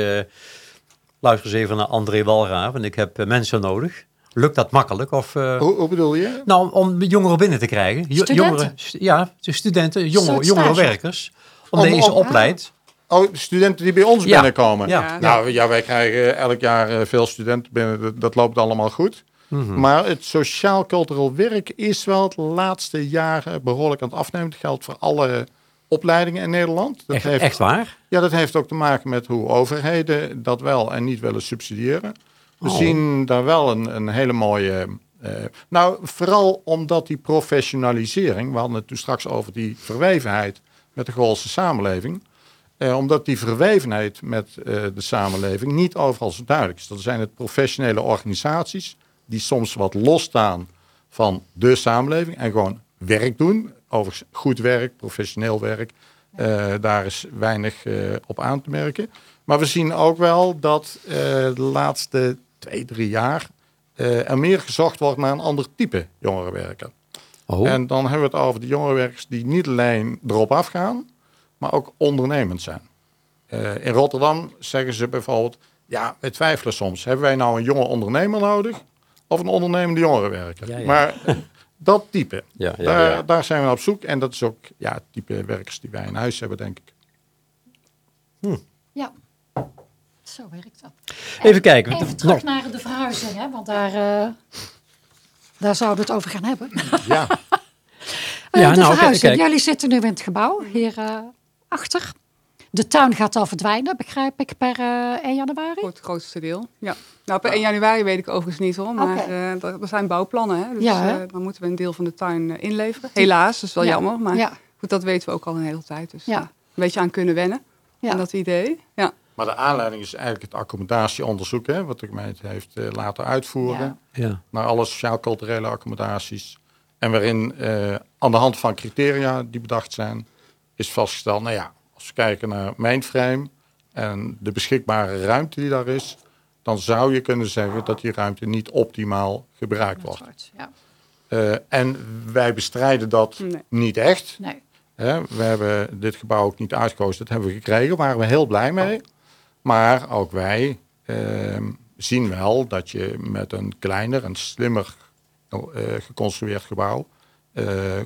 luister eens even naar André Walraaf en ik heb mensen nodig. Lukt dat makkelijk? Of, eh, Hoe, hoe bedoel je? Nou, om jongeren binnen te krijgen. Studenten? Jongeren, ja, de studenten, jongeren, jongere werkers. Om, Om- deze opleidt. Oh, studenten die bij ons Ja. binnenkomen. Ja. Nou ja, wij krijgen elk jaar eh, veel studenten binnen. Dat, loopt allemaal goed. Mhm. Maar het sociaal-cultureel werk is wel het laatste jaren behoorlijk aan het afnemen. Dat geldt voor alle opleidingen in Nederland. Dat Echt, heeft, echt waar? Ja, dat heeft ook te maken met hoe overheden dat wel en niet willen subsidiëren. We Oh. zien daar wel een, een hele mooie. eh, nou, vooral omdat die professionalisering, we hadden het toen straks over die verwevenheid met de Goolse samenleving. Eh, omdat die verwevenheid met eh, de samenleving niet overal zo duidelijk is. Dat zijn het professionele organisaties die soms wat losstaan van de samenleving en gewoon werk doen. Overigens goed werk, professioneel werk. Eh, daar is weinig op aan te merken. Maar we zien ook wel dat de laatste twee, drie jaar eh, er meer gezocht wordt naar een ander type jongerenwerker. Oh, En dan hebben we het over de jongerenwerkers die niet alleen erop afgaan, maar ook ondernemend zijn. Eh, in Rotterdam zeggen ze bijvoorbeeld, ja, we twijfelen soms. Hebben wij nou een jonge ondernemer nodig of een ondernemende jongerenwerker? Ja, ja. Maar dat type, ja, ja, daar, ja. daar zijn we op zoek. En dat is ook ja, het type werkers die wij in huis hebben, denk ik. Ja, zo werkt dat. Even kijken. Even Nou, terug naar de verhuizing, hè, want daar, eh, daar zouden we het over gaan hebben. Ja, Ja, Eh, nou, de kijk, verhuizing. kijk. Jullie zitten nu in het gebouw, hier eh, achter. De tuin gaat al verdwijnen, begrijp ik, per eh 1 januari. Voor het grootste deel. Ja. Nou, per 1 januari weet ik overigens niet hoor. Maar eh, er, zijn bouwplannen. Hè? Dus Ja, hè? eh, dan moeten we een deel van de tuin inleveren. Helaas, dat is wel Ja. jammer. Maar Ja, goed, dat weten we ook al een hele tijd. Dus Ja. een beetje aan kunnen wennen. ja. Aan dat idee. Ja. Maar de aanleiding is eigenlijk het accommodatieonderzoek, hè, wat de gemeente heeft eh, laten uitvoeren. Ja. ja. naar alle sociaal-culturele accommodaties. En waarin eh, aan de hand van criteria die bedacht zijn, is vastgesteld, nou ja, als we kijken naar mainframe en de beschikbare ruimte die daar is, dan zou je kunnen zeggen dat die ruimte niet optimaal gebruikt wordt. wordt, ja. Eh, en wij bestrijden dat Nee. niet echt. Nee. Hè. We hebben dit gebouw ook niet uitgekozen, dat hebben we gekregen, daar waren we heel blij mee. Maar ook wij ehm, zien wel dat je met een kleiner en slimmer eh, geconstrueerd gebouw eh,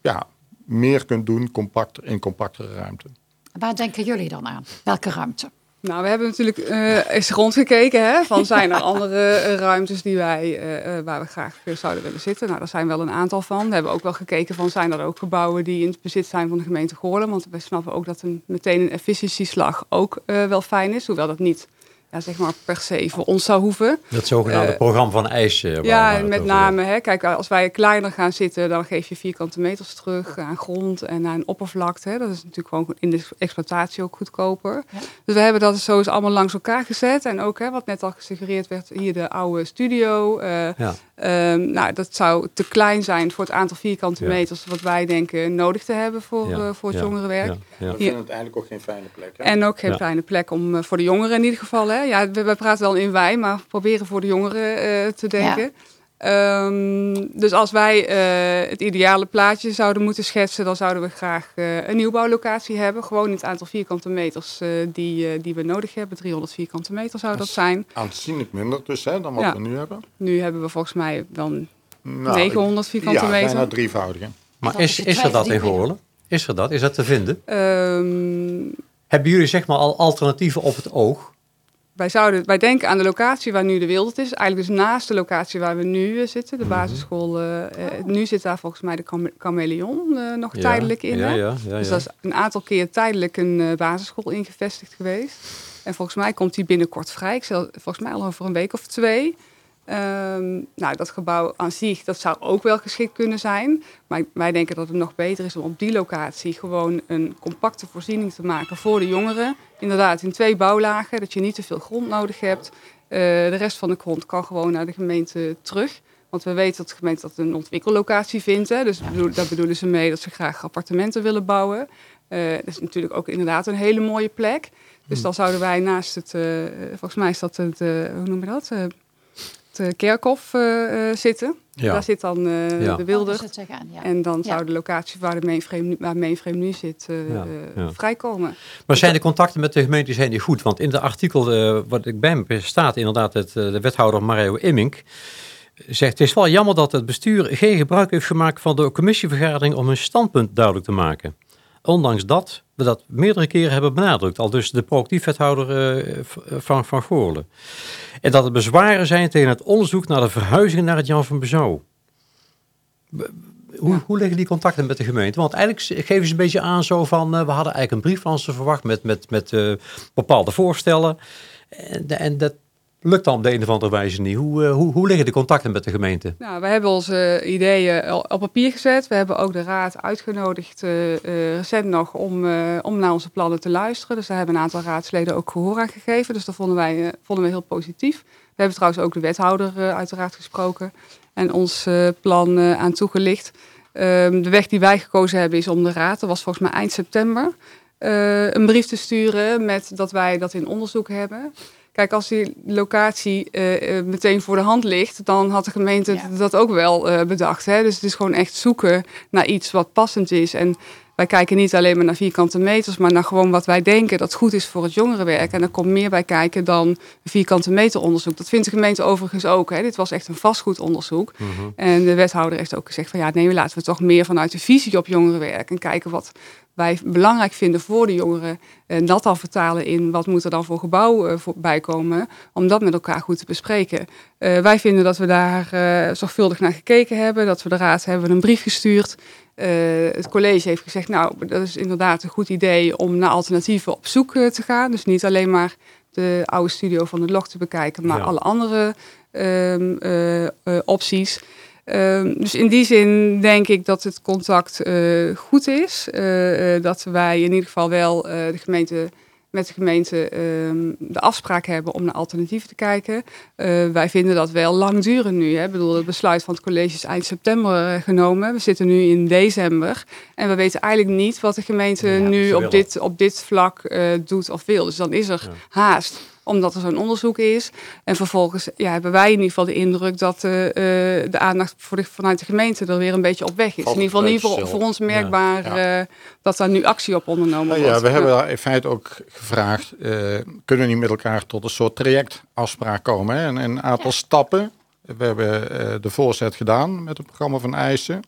ja, meer kunt doen compact, in compactere ruimte. Waar denken jullie dan aan? Welke ruimte? Nou, we hebben natuurlijk eh, eens rondgekeken. Hè, van zijn er andere eh, ruimtes die wij, eh, waar we graag zouden willen zitten? Nou, daar zijn wel een aantal van. We hebben ook wel gekeken van zijn er ook gebouwen die in het bezit zijn van de gemeente Goorlen. Want we snappen ook dat een, meteen een efficiëntieslag ook wel fijn is. Hoewel dat niet ja, zeg maar per se voor ons zou hoeven. Dat zogenaamde Eh, programma van IJs. waar- Ja, met name, hè, kijk, als wij kleiner gaan zitten, dan geef je vierkante meters terug aan grond en aan oppervlakte. Hè. Dat is natuurlijk gewoon in de exploitatie ook goedkoper. Ja. Dus we hebben dat zo eens allemaal langs elkaar gezet. En ook, hè, wat net al gesuggereerd werd, hier de oude studio. eh, Ja. ehm, nou, dat zou te klein zijn voor het aantal vierkante Ja. meters wat wij denken nodig te hebben voor, Ja, eh, voor het ja, jongerenwerk. ja, ja. Ik Hier- vind het eigenlijk ook geen fijne plek. Hè? En ook geen Ja. kleine plek om voor de jongeren in ieder geval. Hè? Ja, we, we praten wel in wij, maar we proberen voor de jongeren eh, te denken. Ehm, dus als wij eh, het ideale plaatje zouden moeten schetsen, dan zouden we graag eh, een nieuwbouwlocatie hebben. Gewoon in het aantal vierkante meters eh, die, die we nodig hebben. 300 vierkante meter zou dat zijn. Aanzienlijk minder dus hè, dan wat Ja. we nu hebben. Nu hebben we volgens mij wel Nou, 900 vierkante ja, meter. bijna drievoudige. Maar is, is er dat in. Goorlen? Is er dat? Is dat te vinden? Ehm, Hebben jullie zeg maar al alternatieven op het oog? Wij, zouden, wij denken aan de locatie waar nu de Wildert is. Eigenlijk dus naast de locatie waar we nu eh, zitten, de basisschool. eh, eh, nu zit daar volgens mij de Chame- Chameleon eh, nog tijdelijk in. Ja, hè? ja, ja. Dus ja. dat is een aantal keer tijdelijk een basisschool ingevestigd geweest. En volgens mij komt die binnenkort vrij. Ik zal, volgens mij al over een week of twee. Ehm, nou, dat gebouw aan zich, dat zou ook wel geschikt kunnen zijn. Maar wij denken dat het nog beter is om op die locatie gewoon een compacte voorziening te maken voor de jongeren. Inderdaad, in twee bouwlagen, dat je niet te veel grond nodig hebt. Eh, de rest van de grond kan gewoon naar de gemeente terug. Want we weten dat de gemeente dat een ontwikkellocatie vindt. Hè? Dus bedoel, daar bedoelen ze mee dat ze graag appartementen willen bouwen. Eh, dat is natuurlijk ook inderdaad een hele mooie plek. Dus dan zouden wij naast het, eh, volgens mij is dat het, hoe noem je dat? Het eh, kerkhof eh, eh, zitten. Ja. Daar zit dan eh, Ja. de wilder. Oh, ja. En dan Ja. zou de locatie waar de mainframe, nu- waar mainframe nu zit Ja, ja. vrijkomen. Maar zijn de contacten met de gemeente zijn die goed? Want in de artikel eh, wat ik bij me staat inderdaad het, eh, de wethouder Mario Immink zegt het is wel jammer dat het bestuur geen gebruik heeft gemaakt van de commissievergadering om hun standpunt duidelijk te maken. Ondanks dat we dat meerdere keren hebben benadrukt, al dus de proactief wethouder eh, v- van, van Goorlen. En dat er bezwaren zijn tegen het onderzoek naar de verhuizing naar het Jan van Bezouw. Hoe, hoe liggen die contacten met de gemeente? Want eigenlijk geven ze een beetje aan zo van... eh, we hadden eigenlijk een brief van ze verwacht met, met, met eh, bepaalde voorstellen. En, en dat, lukt dan op de een of andere wijze niet. Hoe, eh, hoe, hoe liggen de contacten met de gemeente? Nou, we hebben onze ideeën op papier gezet. We hebben ook de raad uitgenodigd, eh, eh, recent nog, om, om naar onze plannen te luisteren. Dus daar hebben een aantal raadsleden ook gehoor aan gegeven. Dus dat vonden wij vonden we heel positief. We hebben trouwens ook de wethouder uiteraard gesproken en ons plan aan toegelicht. Ehm, de weg die wij gekozen hebben is om de raad, dat was volgens mij eind september, een brief te sturen met dat wij dat in onderzoek hebben. Kijk, als die locatie eh, eh, meteen voor de hand ligt, dan had de gemeente Ja. dat ook wel eh, bedacht. Hè? Dus het is gewoon echt zoeken naar iets wat passend is. En wij kijken niet alleen maar naar vierkante meters, maar naar gewoon wat wij denken dat goed is voor het jongerenwerk. En er komt meer bij kijken dan een vierkante meter onderzoek. Dat vindt de gemeente overigens ook. Hè? Dit was echt een vastgoedonderzoek. En de wethouder heeft ook gezegd van ja, nee, laten we toch meer vanuit de visie op jongerenwerk en kijken wat wij belangrijk vinden voor de jongeren. En dat dan vertalen in wat moet er dan voor gebouw eh, bij komen. Om dat met elkaar goed te bespreken. Eh, wij vinden dat we daar eh, zorgvuldig naar gekeken hebben. Dat we de raad hebben een brief gestuurd. Eh, het college heeft gezegd, nou, dat is inderdaad een goed idee om naar alternatieven op zoek eh, te gaan. Dus niet alleen maar de oude studio van het log te bekijken, maar Ja. alle andere ehm, eh, eh, opties. Ehm, dus in die zin denk ik dat het contact eh, goed is. Eh, eh, dat wij in ieder geval wel de gemeente, met de gemeente ehm, de afspraak hebben om naar alternatieven te kijken. Wij vinden dat wel lang duren nu. Hè. Ik bedoel, het besluit van het college is eind september genomen. We zitten nu in december. En we weten eigenlijk niet wat de gemeente Ja, nu op dit, op dit vlak doet of wil. Dus dan is er haast omdat er zo'n onderzoek is. En vervolgens ja, hebben wij in ieder geval de indruk dat eh, eh, de aandacht voor de, vanuit de gemeente er weer een beetje op weg is. Valt in ieder geval, in ieder geval het voor ons merkbaar Ja. eh, dat daar nu actie op ondernomen Nou wordt. ja, we hebben in feite ook gevraagd, eh, kunnen we niet met elkaar tot een soort trajectafspraak komen? Hè? En een aantal stappen. We hebben eh, de voorzet gedaan met het programma van eisen.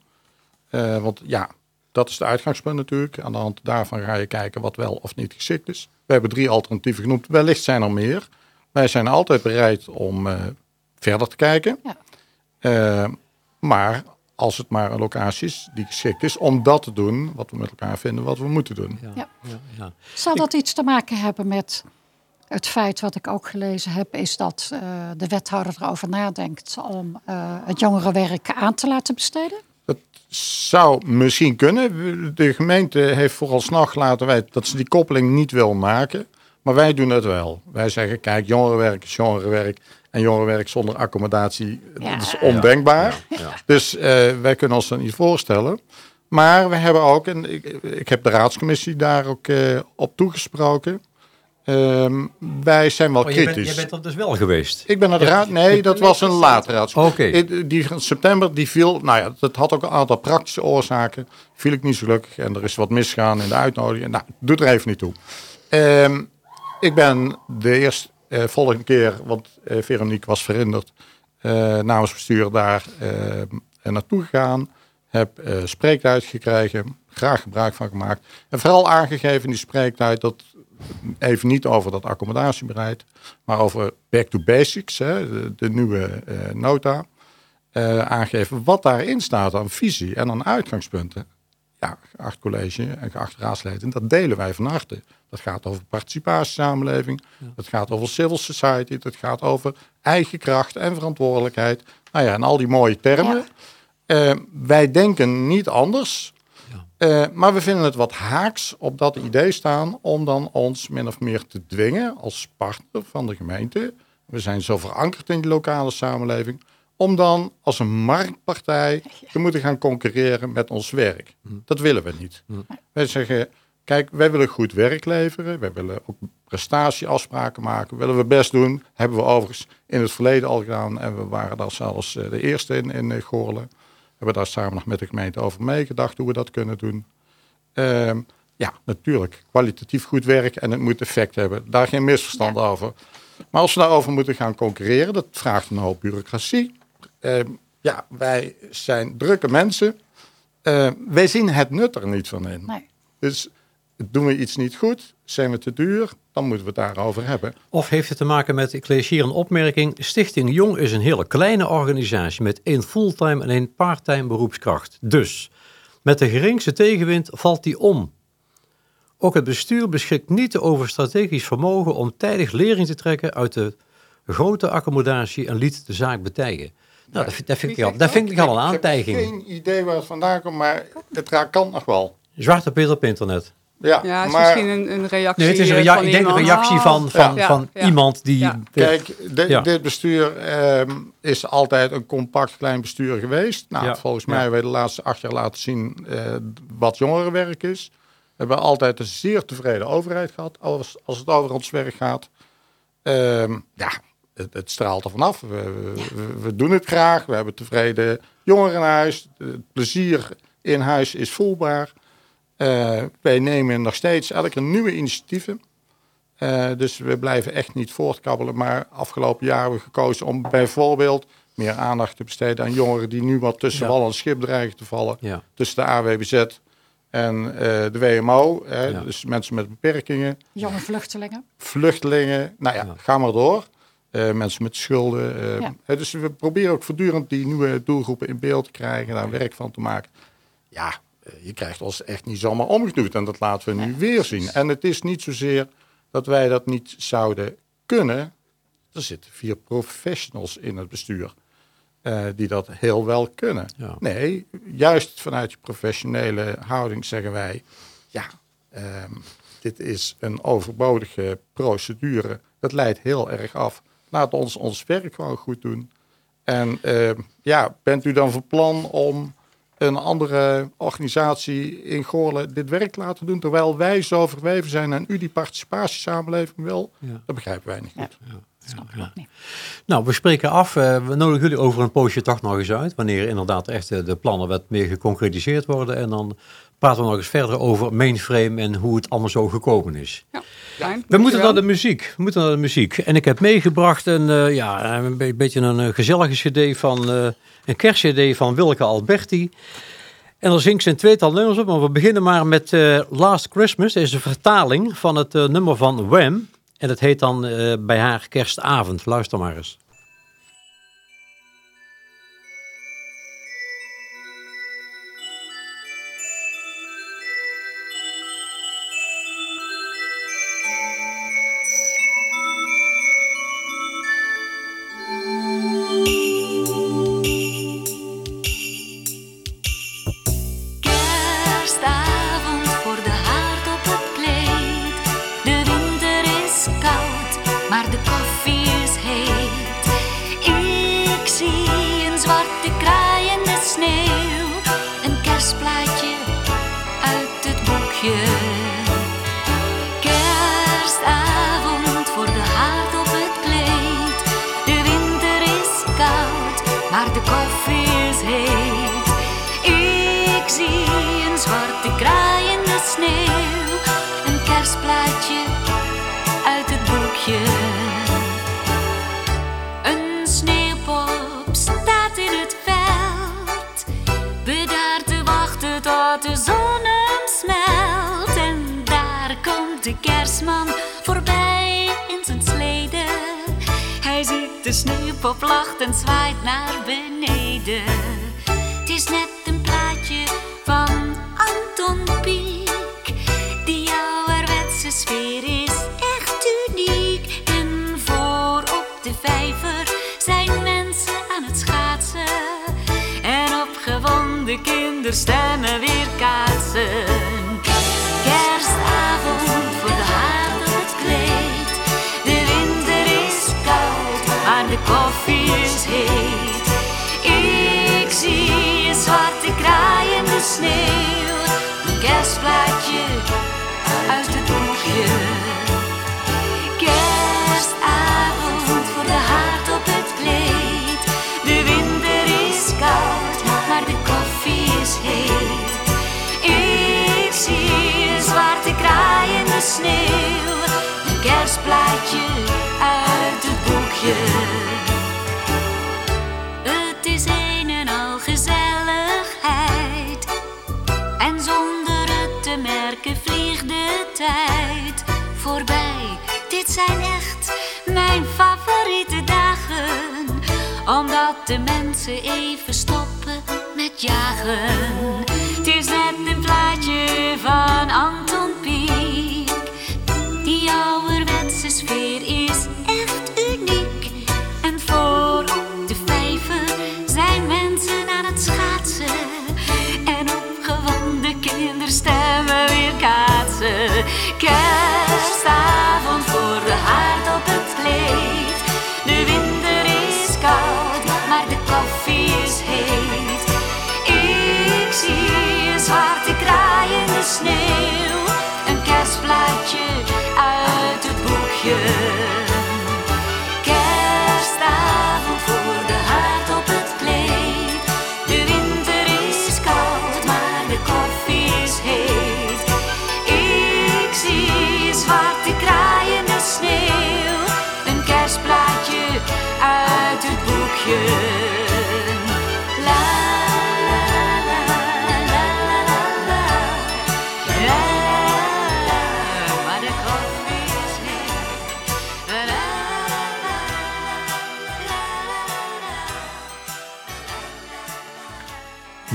Eh, want ja, dat is de uitgangspunt natuurlijk. Aan de hand daarvan ga je kijken wat wel of niet geschikt is. We hebben drie alternatieven genoemd. Wellicht zijn er meer. Wij zijn altijd bereid om eh, verder te kijken. Ja. Eh, maar als het maar een locatie is die geschikt is om dat te doen wat we met elkaar vinden wat we moeten doen. Ja, Ja. ja, ja. Zal dat iets te maken hebben met het feit wat ik ook gelezen heb, is dat eh, de wethouder erover nadenkt om eh, het jongerenwerk aan te laten besteden? Zou misschien kunnen. De gemeente heeft vooralsnog laten weten dat ze die koppeling niet wil maken. Maar wij doen het wel. Wij zeggen, kijk, jongerenwerk is jongerenwerk. En jongerenwerk zonder accommodatie, Ja. dat is ondenkbaar. Dus eh, wij kunnen ons dat niet voorstellen. Maar we hebben ook, en ik, ik heb de raadscommissie daar ook eh, op toegesproken. Ehm, wij zijn wel Oh, je, bent, kritisch. je bent er dus wel geweest. Ik ben naar de raad. Nee, dat was een later raadscommissie. Oké. Eh, Die september, die viel. Nou ja, dat had ook een aantal praktische oorzaken. Viel ik niet zo gelukkig. En er is wat misgaan in de uitnodiging. Nou, doet er even niet toe. Ehm, ik ben de eerste, eh, volgende keer, want eh Veronique was verhinderd, namens bestuur daar naartoe gegaan. Heb spreektijd gekregen. Graag gebruik van gemaakt. En vooral aangegeven in die spreektijd dat even niet over dat accommodatiebeleid, maar over back to basics, hè, de, de nieuwe eh, nota, eh, aangeven wat daarin staat aan visie en aan uitgangspunten. Ja, geacht college en geacht raadsleden, dat delen wij van harte. Dat gaat over participatiesamenleving, dat gaat over civil society, dat gaat over eigen kracht en verantwoordelijkheid. Nou ja, en al die mooie termen. Eh, wij denken niet anders. Eh, maar we vinden het wat haaks op dat idee staan om dan ons min of meer te dwingen als partner van de gemeente. We zijn zo verankerd in die lokale samenleving. Om dan als een marktpartij te moeten gaan concurreren met ons werk. Dat willen we niet. Wij zeggen, kijk, wij willen goed werk leveren. Wij willen ook prestatieafspraken maken. Willen we best doen. Hebben we overigens in het verleden al gedaan. En we waren daar zelfs eh, de eerste in, in eh, Goorlen. We hebben daar samen nog met de gemeente over meegedacht hoe we dat kunnen doen. Ehm, ja, natuurlijk. Kwalitatief goed werk en het moet effect hebben. Daar geen misverstand over. Maar als we daarover moeten gaan concurreren, dat vraagt een hoop bureaucratie. Ehm, ja, wij zijn drukke mensen. Ehm, wij zien het nut er niet van in. Nee. Dus doen we iets niet goed, zijn we te duur, dan moeten we het daarover hebben. Of heeft het te maken met, ik lees hier een opmerking, Stichting Jong is een hele kleine organisatie met één fulltime en één parttime beroepskracht. Dus, met de geringste tegenwind valt die om. Ook het bestuur beschikt niet over strategisch vermogen om tijdig lering te trekken uit de grote accommodatie en liet de zaak betijgen. Nou, dat, vind- dat vind ik al, dat vind ik al een Ik heb aantijging. geen idee waar het vandaan komt, maar het raakt kan nog wel. Zwarte Peter op internet. Ja, Ja, het is maar misschien een, een reactie Nee, het is een, eh, rea- van ik denk een iemand. reactie van, van, Ja. van Ja. iemand die... Ja. kijk, dit bestuur ehm, is altijd een compact klein bestuur geweest. Nou, Ja. volgens Ja. mij hebben we de laatste acht jaar laten zien eh, wat jongerenwerk is. We hebben altijd een zeer tevreden overheid gehad als, als het over ons werk gaat. Ehm, ja, het, het straalt er vanaf. We, we, we doen het graag. We hebben tevreden jongeren in huis. Het plezier in huis is voelbaar. Eh, wij nemen nog steeds elke nieuwe initiatieven. Eh, dus we blijven echt niet voortkabbelen. Maar afgelopen jaar hebben we gekozen om bijvoorbeeld meer aandacht te besteden aan jongeren die nu wat tussen Ja. wal en schip dreigen te vallen. Ja. Tussen de AWBZ en eh, de WMO. Hè, Ja. Dus mensen met beperkingen Jonge vluchtelingen. vluchtelingen, nou ja, Ja. ga maar door. Eh, mensen met schulden. eh, hè, dus we proberen ook voortdurend die nieuwe doelgroepen in beeld te krijgen, daar werk van te maken. Ja, je krijgt ons echt niet zomaar omgeknoeid en dat laten we nu weer zien. En het is niet zozeer dat wij dat niet zouden kunnen. Er zitten vier professionals in het bestuur eh, die dat heel wel kunnen. Ja. Nee, juist vanuit je professionele houding zeggen wij, ja, ehm, dit is een overbodige procedure. Dat leidt heel erg af. Laat ons ons werk gewoon goed doen. En ehm, ja, bent u dan van plan om een andere organisatie in Goorlen dit werk te laten doen, terwijl wij zo verweven zijn en u die participatiesamenleving wil? Ja. Dat begrijpen wij niet goed. Snap ik ook niet. Nou, we spreken af. eh, we nodigen jullie over een poosje toch nog eens uit. Wanneer inderdaad echt de plannen wat meer geconcretiseerd worden. En dan praten we nog eens verder over mainframe en hoe het allemaal zo gekomen is. Ja, fijn. We moeten naar de muziek. We moeten naar de muziek. En ik heb meegebracht een, eh, ja, een be- beetje een eh, gezellig cd van eh, een kerstcd van Wilke Alberti. En daar zingt een tweetal nummers op. Maar we beginnen maar met Last Christmas. Dat is een vertaling van het nummer van Wham. En het heet dan bij haar Kerstavond. Luister maar eens. Sneeuw. Een kerstplaatje uit het boekje. Het is een en al gezelligheid. En zonder het te merken vliegt de tijd voorbij. Dit zijn echt mijn favoriete dagen. Omdat de mensen even stoppen met jagen. Het is net een plaatje van Anton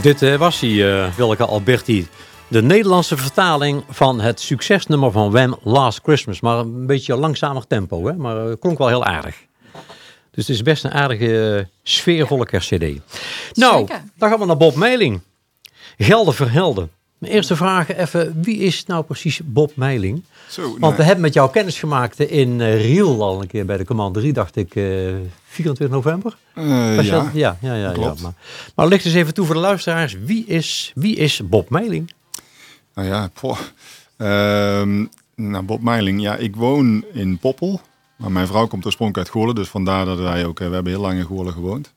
Dit eh, was hij, eh Wilke Alberti. De Nederlandse vertaling van het succesnummer van Wham! Last Christmas. Maar een beetje langzamer tempo, hè? maar eh, klonk wel heel aardig. Dus het is best een aardige, eh, sfeervolle kerstcd. Nou, Zeker. dan gaan we naar Bob Meiling. Gelden voor helden. Mijn eerste vraag even, wie is nou precies Bob Meiling? Zo, Want nou, we hebben met jou kennis gemaakt in eh, Riel al een keer bij de commanderie, dacht ik, eh 24 november. eh, ja. dat? ja, ja, ja, klopt. ja. Maar, maar licht eens even toe voor de luisteraars. Wie is, wie is Bob Meiling? Nou ja, poh. Ehm, nou, Bob Meiling. Ja, ik woon in Poppel. Maar mijn vrouw komt oorspronkelijk uit Goorlen. Dus vandaar dat wij ook... eh, We hebben heel lang in Goorlen gewoond.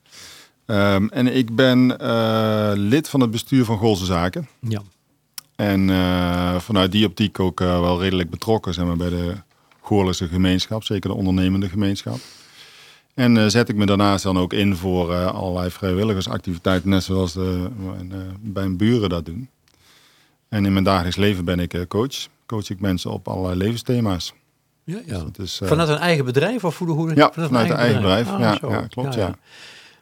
Ehm, en ik ben eh, lid van het bestuur van Goolse Zaken. Ja. En eh, vanuit die optiek ook wel redelijk betrokken zijn we bij de Goorlense gemeenschap. Zeker de ondernemende gemeenschap. En zet ik me daarnaast dan ook in voor allerlei vrijwilligersactiviteiten. Net zoals de, mijn, eh, mijn buren dat doen. En in mijn dagelijks leven ben ik coach. Coach ik mensen op allerlei levensthema's. Ja, ja. Is, eh, Vanuit een eigen bedrijf of hoe hoe? ja, vanuit een eigen bedrijf. Ah, ja, klopt. Ja,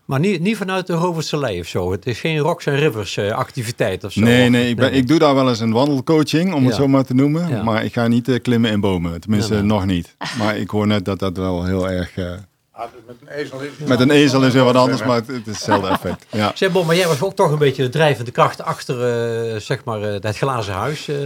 Maar niet, niet vanuit de Hoofdselij of zo. Het is geen Rocks and Rivers eh, activiteit of zo. Nee, nee, ik, ben, ik doe daar wel eens een wandelcoaching, om het zo maar te noemen. Ja. Maar ik ga niet eh, klimmen in bomen. Tenminste, Nee, nee. nog niet. Maar ik hoor net dat dat wel heel erg... dus met een ezel is met een ezel is weer wat anders, maar het, het is hetzelfde effect. Ja. Zeg Bob, maar jij was ook toch een beetje de drijvende kracht achter eh, zeg maar, eh, het glazen huis. eh.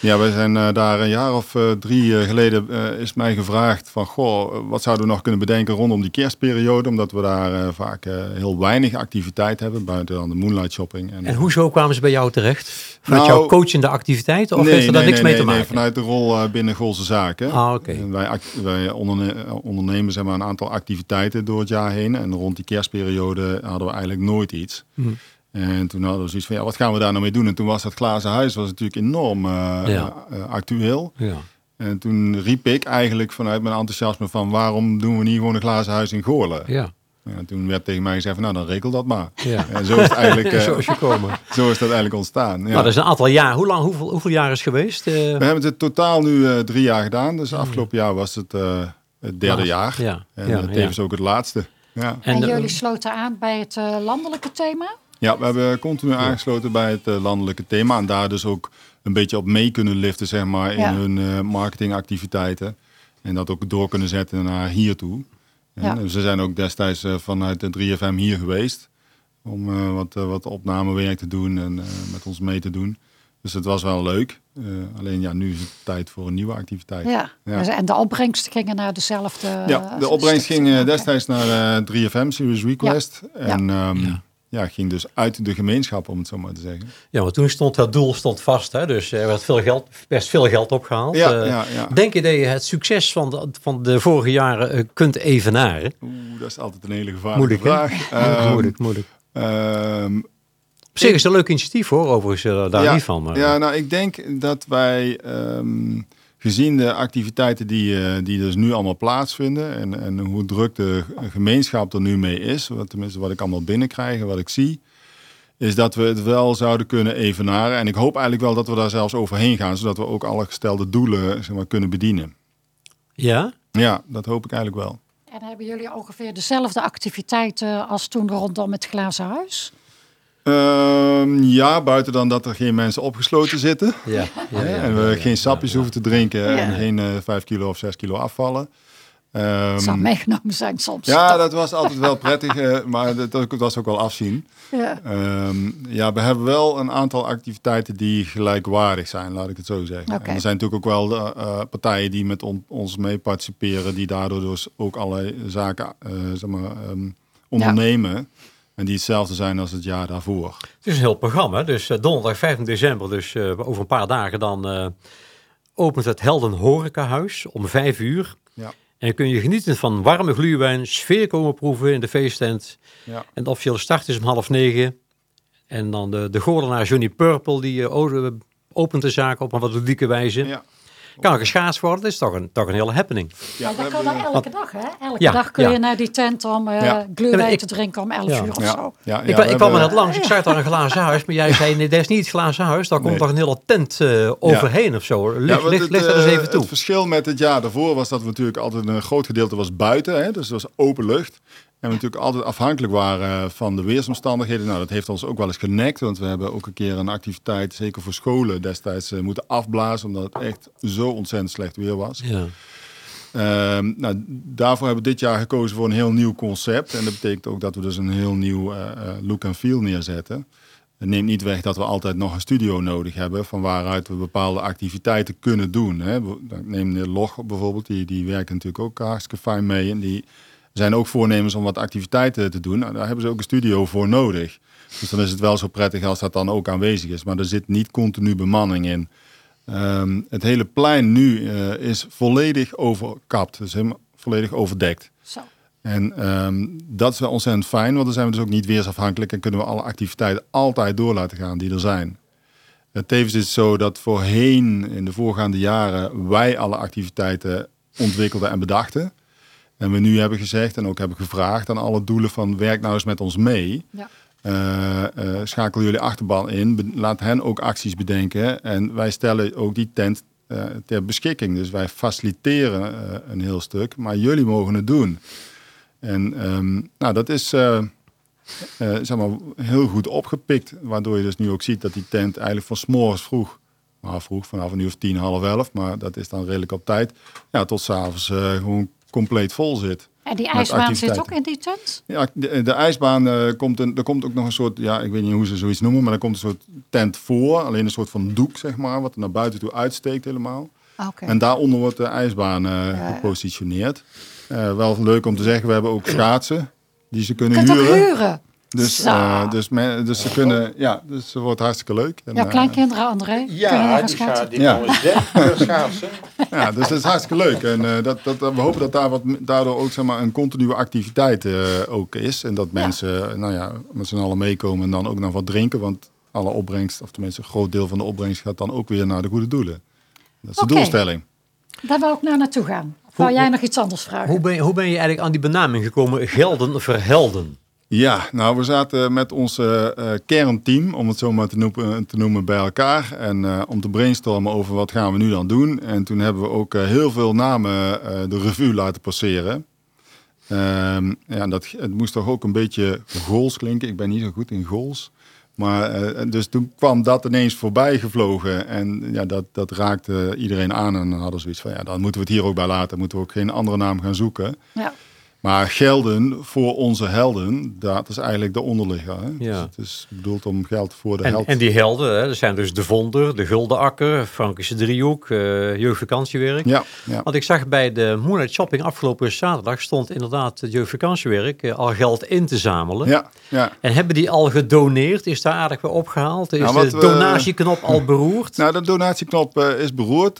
Ja, we zijn eh, daar een jaar of eh, drie eh, geleden eh, is mij gevraagd van goh, wat zouden we nog kunnen bedenken rondom die kerstperiode, omdat we daar eh, vaak eh, heel weinig activiteit hebben buiten dan de moonlight shopping. En, En hoezo kwamen ze bij jou terecht? Vanuit Nou, jouw coachende activiteiten? Of heeft er daar nee, niks nee, mee te nee, maken? vanuit de rol eh, binnen Golse Zaken. Ah, oké. Wij, wij onderne- ondernemen zeg maar, een aantal activiteiten door het jaar heen. En rond die kerstperiode hadden we eigenlijk nooit iets. Hm. En toen hadden we zoiets van, ja, wat gaan we daar nou mee doen? En toen was dat glazen huis was natuurlijk enorm eh, Ja. eh, actueel. Ja. En toen riep ik eigenlijk vanuit mijn enthousiasme van... waarom doen we niet gewoon een glazen huis in Goorlen? Ja. En toen werd tegen mij gezegd van, nou dan regel dat maar. Ja. En zo is het eigenlijk, eh, Zo is gekomen. zo is dat eigenlijk ontstaan. Ja. Nou, dat is een aantal jaar. Hoe lang, hoeveel, hoeveel jaar is het geweest? Eh, We hebben het totaal nu eh, drie jaar gedaan. Dus afgelopen jaar was het eh, het derde jaar. Ja. En ja, eh, ja. tevens ook het laatste. Ja. En, jullie sloten aan bij het eh, landelijke thema? ja, we hebben continu aangesloten bij het eh, landelijke thema. En daar dus ook een beetje op mee kunnen liften, zeg maar, in Ja. hun eh, marketingactiviteiten. En dat ook door kunnen zetten naar hier toe. En, Ja. ze zijn ook destijds vanuit de 3FM hier geweest. Om eh, wat, wat opnamewerk te doen en eh, met ons mee te doen. Dus het was wel leuk. Eh, alleen ja, nu is het tijd voor een nieuwe activiteit. Ja. Ja. Dus- En de opbrengsten gingen naar dezelfde... Ja, de opbrengst ging eh, destijds naar eh 3FM Series Request. En ehm, ja. ging dus uit de gemeenschap, om het zo maar te zeggen. Ja, want toen stond dat doel stond vast. Hè? Dus er werd veel geld, best veel geld opgehaald. Ja, Eh, ja, ja. Denk je dat je het succes van de, van de vorige jaren kunt evenaren? Oeh, dat is altijd een hele gevaarlijke Moeilijk, vraag. Ehm, moeilijk, moeilijk. Op zich is het een leuk initiatief hoor, overigens eh, daar ja, niet van. Maar, Ja, nou, ik denk dat wij, ehm, gezien de activiteiten die, eh, die dus nu allemaal plaatsvinden en, en hoe druk de gemeenschap er nu mee is, wat, tenminste wat ik allemaal binnenkrijg en wat ik zie, is dat we het wel zouden kunnen evenaren. En ik hoop eigenlijk wel dat we daar zelfs overheen gaan, zodat we ook alle gestelde doelen zeg maar, kunnen bedienen. ja? Ja, dat hoop ik eigenlijk wel. En hebben jullie ongeveer dezelfde activiteiten als toen rondom het glazen huis? Ehm, ja, buiten dan dat er geen mensen opgesloten zitten. Ja, ja, ja, en we ja, ja, geen sapjes ja. hoeven te drinken en geen eh 5 kilo of 6 kilo afvallen. Ehm, Het zou meegenomen zijn soms. ja, toch? dat was altijd wel prettig, eh, maar dat, dat was ook wel afzien. Ja. Ehm, ja, we hebben wel een aantal activiteiten die gelijkwaardig zijn, laat ik het zo zeggen. Oké. En er zijn natuurlijk ook wel eh, eh, partijen die met on- ons mee participeren, die daardoor dus ook allerlei zaken eh, zeg maar, ehm, ondernemen. En die hetzelfde zijn als het jaar daarvoor. Het is een heel programma. Dus eh, donderdag 15 december, dus eh, over een paar dagen, dan eh, opent het Helden Horecahuis om 5 uur. Ja. En kun je genieten van warme gluwijn, sfeer komen proeven in de feesttent. Ja. En de officiële start is om half negen. En dan de, de goordenaar Johnny Purple, die o- opent de zaak op een wat ludieke wijze. Ja. Kan geschaatst worden, dat is toch een, toch een hele happening. Ja, dat kan hebben- wel elke dag, hè? Elke Ja, dag kun ja. je naar die tent om eh Ja. glühwijn Ja, ik- te drinken om 11 Ja. uur of Ja. zo. Ja, ik, ik kwam er net langs, ik zag daar een glazen huis. Maar jij zei, nee, dat is niet het glazen huis. Daar komt Nee. toch een hele tent eh, overheen of zo. Ligt, het, er eens eh, even toe. Het verschil met het jaar daarvoor was dat we natuurlijk altijd een groot gedeelte was buiten. Hè, dus dat was open lucht. En we natuurlijk altijd afhankelijk waren van de weersomstandigheden. Nou, dat heeft ons ook wel eens genekt. Want we hebben ook een keer een activiteit, zeker voor scholen destijds, eh, moeten afblazen. Omdat het echt zo ontzettend slecht weer was. Ja. Ehm, nou, daarvoor hebben we dit jaar gekozen voor een heel nieuw concept. En dat betekent ook dat we dus een heel nieuw eh, eh, look en feel neerzetten. Het neemt niet weg dat we altijd nog een studio nodig hebben... van waaruit we bepaalde activiteiten kunnen doen. Hè. We- Neem de Log bijvoorbeeld, die, die werken natuurlijk ook hartstikke fijn mee. En die zijn ook voornemens om wat activiteiten te doen. Nou, daar hebben ze ook een studio voor nodig. Dus dan is het wel zo prettig als dat dan ook aanwezig is. Maar er zit niet continu bemanning in. Ehm, het hele plein nu eh, is volledig overkapt. Dus helemaal volledig overdekt. Zo. En ehm, dat is wel ontzettend fijn, want dan zijn we dus ook niet weersafhankelijk en kunnen we alle activiteiten altijd door laten gaan die er zijn. Tevens is het zo dat voorheen, in de voorgaande jaren, wij alle activiteiten ontwikkelden en bedachten. En we nu hebben gezegd en ook hebben gevraagd aan alle doelen van werk nou eens met ons mee. Ja. Eh, eh, schakel jullie achterban in, laat hen ook acties bedenken. En wij stellen ook die tent eh, ter beschikking. Dus wij faciliteren een heel stuk, maar jullie mogen het doen. En ehm, nou, dat is zeg maar, heel goed opgepikt. Waardoor je dus nu ook ziet dat die tent eigenlijk van 's morgens vroeg, nou vroeg, vanaf een uur of tien, half elf, maar dat is dan redelijk op tijd, ja, tot s'avonds avonds gewoon compleet vol zit. En die ijsbaan zit ook in die tent? Ja, de, de ijsbaan eh, komt een, er komt ook nog een soort, ja, ik weet niet hoe ze zoiets noemen, maar er komt een soort tent voor, alleen een soort van doek, zeg maar, wat er naar buiten toe uitsteekt helemaal. Oké. En daaronder wordt de ijsbaan eh, gepositioneerd. Eh, wel leuk om te zeggen, we hebben ook schaatsen die ze Je kunnen huren. huren? Dus, eh, dus, men- dus ze kunnen, ja, dus het wordt hartstikke leuk. En, Ja, eh, kleinkinderen, André. kunnen Ja, eens die, schaatsen. die Ja. schaatsen. ja, dus dat is hartstikke leuk. En eh, dat, dat, we hopen dat daar wat, daardoor ook zeg maar, een continue activiteit eh, ook is. En dat mensen nou ja, met z'n allen meekomen en dan ook nog wat drinken. Want alle opbrengst, of tenminste een groot deel van de opbrengst, gaat dan ook weer naar de goede doelen. Dat is de Oké. doelstelling. Daar wil ik nou naartoe gaan. Of wou jij nog iets anders vragen? Hoe ben, hoe ben je eigenlijk aan die benaming gekomen? Gelden verhelden. Ja, nou, we zaten met ons eh, eh, kernteam, om het zo maar te noemen, te noemen bij elkaar. En eh, om te brainstormen over wat gaan we nu dan doen. En toen hebben we ook eh, heel veel namen eh, de revue laten passeren. Ehm, ja, dat, het moest toch ook een beetje goals klinken. Ik ben niet zo goed in goals. Maar eh, dus toen kwam dat ineens voorbij gevlogen. En ja, dat, dat raakte iedereen aan. En dan hadden ze zoiets van, ja, dan moeten we het hier ook bij laten. Moeten we ook geen andere naam gaan zoeken. Ja. Maar gelden voor onze helden, dat is eigenlijk de onderligger. Hè? Ja. Dus het is bedoeld om geld voor de En, held. en die helden, hè, dat zijn dus de Vonder, de Gulden Akker, Frankische Driehoek, eh jeugdvakantiewerk. Ja, ja. Want ik zag bij de Moonlight Shopping afgelopen zaterdag stond inderdaad het jeugdvakantiewerk eh, al geld in te zamelen. ja, ja. En hebben die al gedoneerd? Is daar aardig weer opgehaald? Is Nou, de we- donatieknop al beroerd? Nou, de donatieknop eh, is beroerd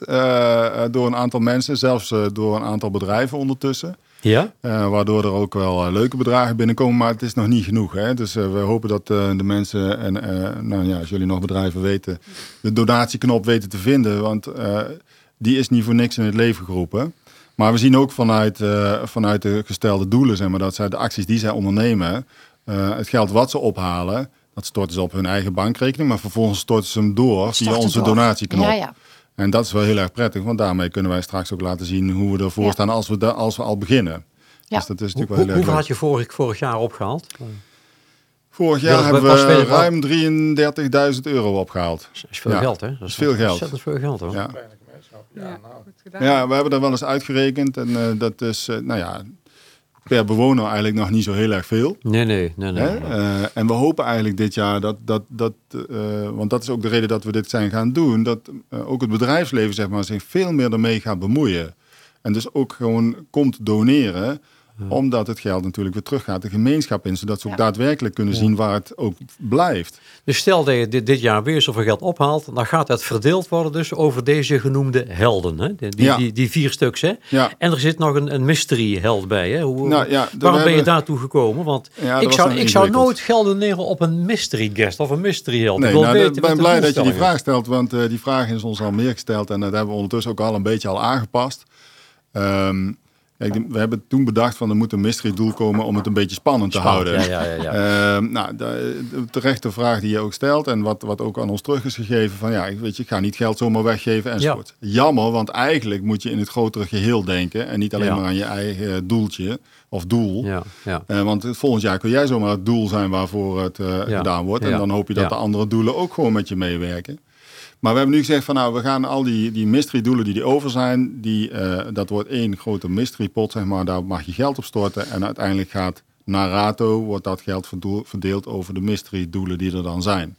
door een aantal mensen, zelfs door een aantal bedrijven ondertussen. Ja? Eh, waardoor er ook wel eh, leuke bedragen binnenkomen, maar het is nog niet genoeg. Hè? Dus eh, we hopen dat eh, de mensen, en eh, nou ja, als jullie nog bedrijven weten, de donatieknop weten te vinden. Want eh, die is niet voor niks in het leven geroepen. Maar we zien ook vanuit, eh, vanuit de gestelde doelen, zeg maar, dat zij de acties die zij ondernemen, eh, het geld wat ze ophalen, dat storten ze op hun eigen bankrekening, maar vervolgens storten ze hem door via onze door. donatieknop. Ja, ja. En dat is wel heel erg prettig, want daarmee kunnen wij straks ook laten zien hoe we ervoor Ja. staan als we, da- als we al beginnen. Ja. Dus dat is Hoe, natuurlijk wel heel erg hoeveel had je vorig, vorig jaar opgehaald? Vorig Ja, jaar dat hebben we ruim 33.000 euro opgehaald. Dat is veel Ja, geld, hè? dat is veel geld. Ontzettend veel geld, hoor. Ja. Ja, nou. Ja, we hebben dat wel eens uitgerekend. En eh, dat is, eh, nou ja, per bewoner eigenlijk nog niet zo heel erg veel. Nee, nee, nee. nee. Eh, en we hopen eigenlijk dit jaar dat, dat, dat eh, want dat is ook de reden dat we dit zijn gaan doen, dat eh, ook het bedrijfsleven zeg maar, zich veel meer ermee gaat bemoeien. En dus ook gewoon komt doneren, omdat het geld natuurlijk weer terug gaat de gemeenschap in, zodat ze ook daadwerkelijk kunnen zien waar het ook blijft. Dus stel dat je dit, dit jaar weer zoveel geld ophaalt, dan gaat het verdeeld worden dus over deze genoemde helden. Hè? Die, die, die, die vier stuks. Hè? En er zit nog een, een mystery held bij. Hè? Hoe, Nou, ja, waarom ben je daartoe gekomen? Want dat ik zou, ik zou nooit geld doneren op een mystery guest of een mystery held. Nee, ik wil nou, weten ben blij dat je die vraag stelt, want eh, die vraag is ons al meer gesteld en dat hebben we ondertussen ook al een beetje al aangepast. Ehm, kijk, die- we hebben toen bedacht van er moet een mystery doel komen om het een beetje spannend te Spannend, houden. ja, ja, ja, ja. Ehm, nou, de, de terechte vraag die je ook stelt en wat, wat ook aan ons terug is gegeven van ja, weet je, ik ga niet geld zomaar weggeven enzovoort. Jammer, want eigenlijk moet je in het grotere geheel denken en niet alleen Ja. maar aan je eigen doeltje of doel. Ja, ja. Eh, want volgend jaar kun jij zomaar het doel zijn waarvoor het eh, gedaan wordt. En dan hoop je dat de andere doelen ook gewoon met je meewerken. Maar we hebben nu gezegd van nou, we gaan al die, die mystery doelen die er over zijn, die, eh, dat wordt één grote mystery pot, maar. Daar mag je geld op storten. En uiteindelijk gaat naar rato, wordt dat geld verdeeld over de mystery doelen die er dan zijn.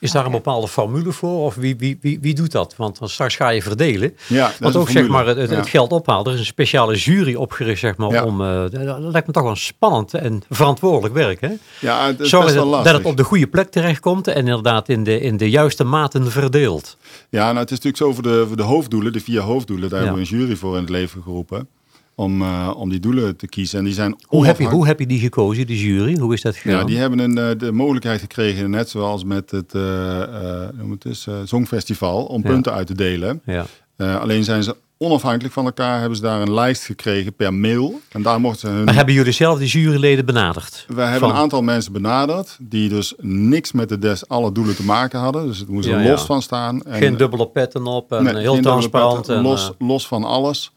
Is daar een bepaalde formule voor? Of wie, wie, wie, wie doet dat? Want dan straks ga je verdelen. Ja, dat Want is ook zeg maar het, het, Ja. het geld ophalen. Er is een speciale jury opgericht, zeg maar, Ja. om. eh, dat lijkt me toch wel spannend en verantwoordelijk werk. Hè? Ja, het is Zorg best wel dat, lastig. dat het op de goede plek terechtkomt en inderdaad in de, in de juiste maten verdeeld. Ja, nou, het is natuurlijk zo voor de, voor de hoofddoelen, de vier hoofddoelen, daar Ja. hebben we een jury voor in het leven geroepen. Om, eh, om die doelen te kiezen. En die zijn Hoe heb, je, hoe heb je die gekozen, die jury? Hoe is dat gegaan? Ja, die hebben een, eh, de mogelijkheid gekregen, net zoals met het, noem het eens, eh, Songfestival, om Ja. punten uit te delen. Ja. Alleen zijn ze onafhankelijk van elkaar, hebben ze daar een lijst gekregen per mail. En daar mochten ze hun... Maar hebben jullie zelf die juryleden benaderd? We hebben Van- een aantal mensen benaderd die dus niks met de des alle doelen te maken hadden. Dus het moest er Ja, los van staan. En, Geen dubbele petten op en Nee, heel transparant. petten, En, los, los van alles.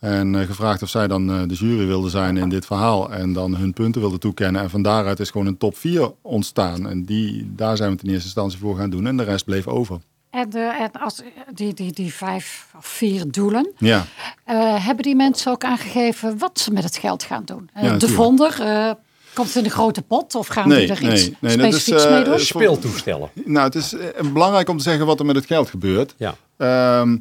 En eh, gevraagd of zij dan eh, de jury wilden zijn in dit verhaal. En dan hun punten wilden toekennen. En van daaruit is gewoon een top 4 ontstaan. En die, daar zijn we het in eerste instantie voor gaan doen. En de rest bleef over. En, de, en als, die, die, die vijf of vier doelen, Ja, eh, hebben die mensen ook aangegeven wat ze met het geld gaan doen? Ja, de vonder, eh, komt het in de grote pot of gaan Nee, die er nee, iets nee, dat is, specifieks mee doen? speeltoestellen. nou het is belangrijk om te zeggen wat er met het geld gebeurt. Ja. Ehm,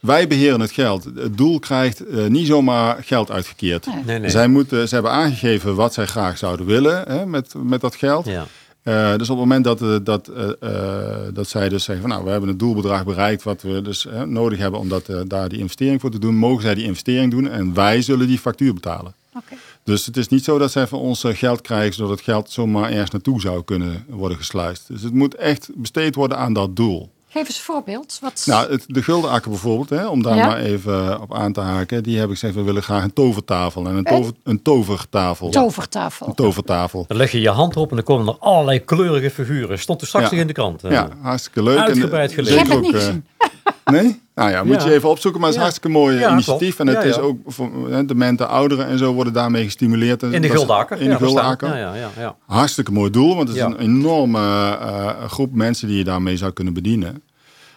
wij beheren het geld. Het doel krijgt eh, niet zomaar geld uitgekeerd. Nee. Nee, nee. Zij moeten, ze hebben aangegeven wat zij graag zouden willen hè, met, met dat geld. Ja. Eh, dus op het moment dat, eh, dat, eh, eh, dat zij dus zeggen van nou, we hebben het doelbedrag bereikt wat we dus nodig hebben om dat, daar die investering voor te doen, mogen zij die investering doen en wij zullen die factuur betalen. Oké. Dus het is niet zo dat zij van ons geld krijgen zodat het geld zomaar ergens naartoe zou kunnen worden gesluist. Dus het moet echt besteed worden aan dat doel. Geef eens een voorbeeld. Wat, Nou, het, de Guldenakker bijvoorbeeld, hè, om daar Ja. maar even op aan te haken, die heb ik gezegd, we willen graag een tovertafel en een, tover, een tovertafel. tovertafel. Een tovertafel. Dan leg je je hand op en dan komen er allerlei kleurige figuren. Stond er straks Ja. in de krant. eh. Ja, hartstikke leuk. En, Uitgebreid eh, gelezen. Ik heb het niet eh, gezien. Nee? Nou ja, moet je even opzoeken. Maar het is hartstikke mooi Ja, initiatief. En het is ook voor hè, demente ouderen en zo worden daarmee gestimuleerd. En In de Guldakker. In de. Guldakker. Ja, ja, ja. Hartstikke mooi doel, want het is een enorme eh, groep mensen die je daarmee zou kunnen bedienen.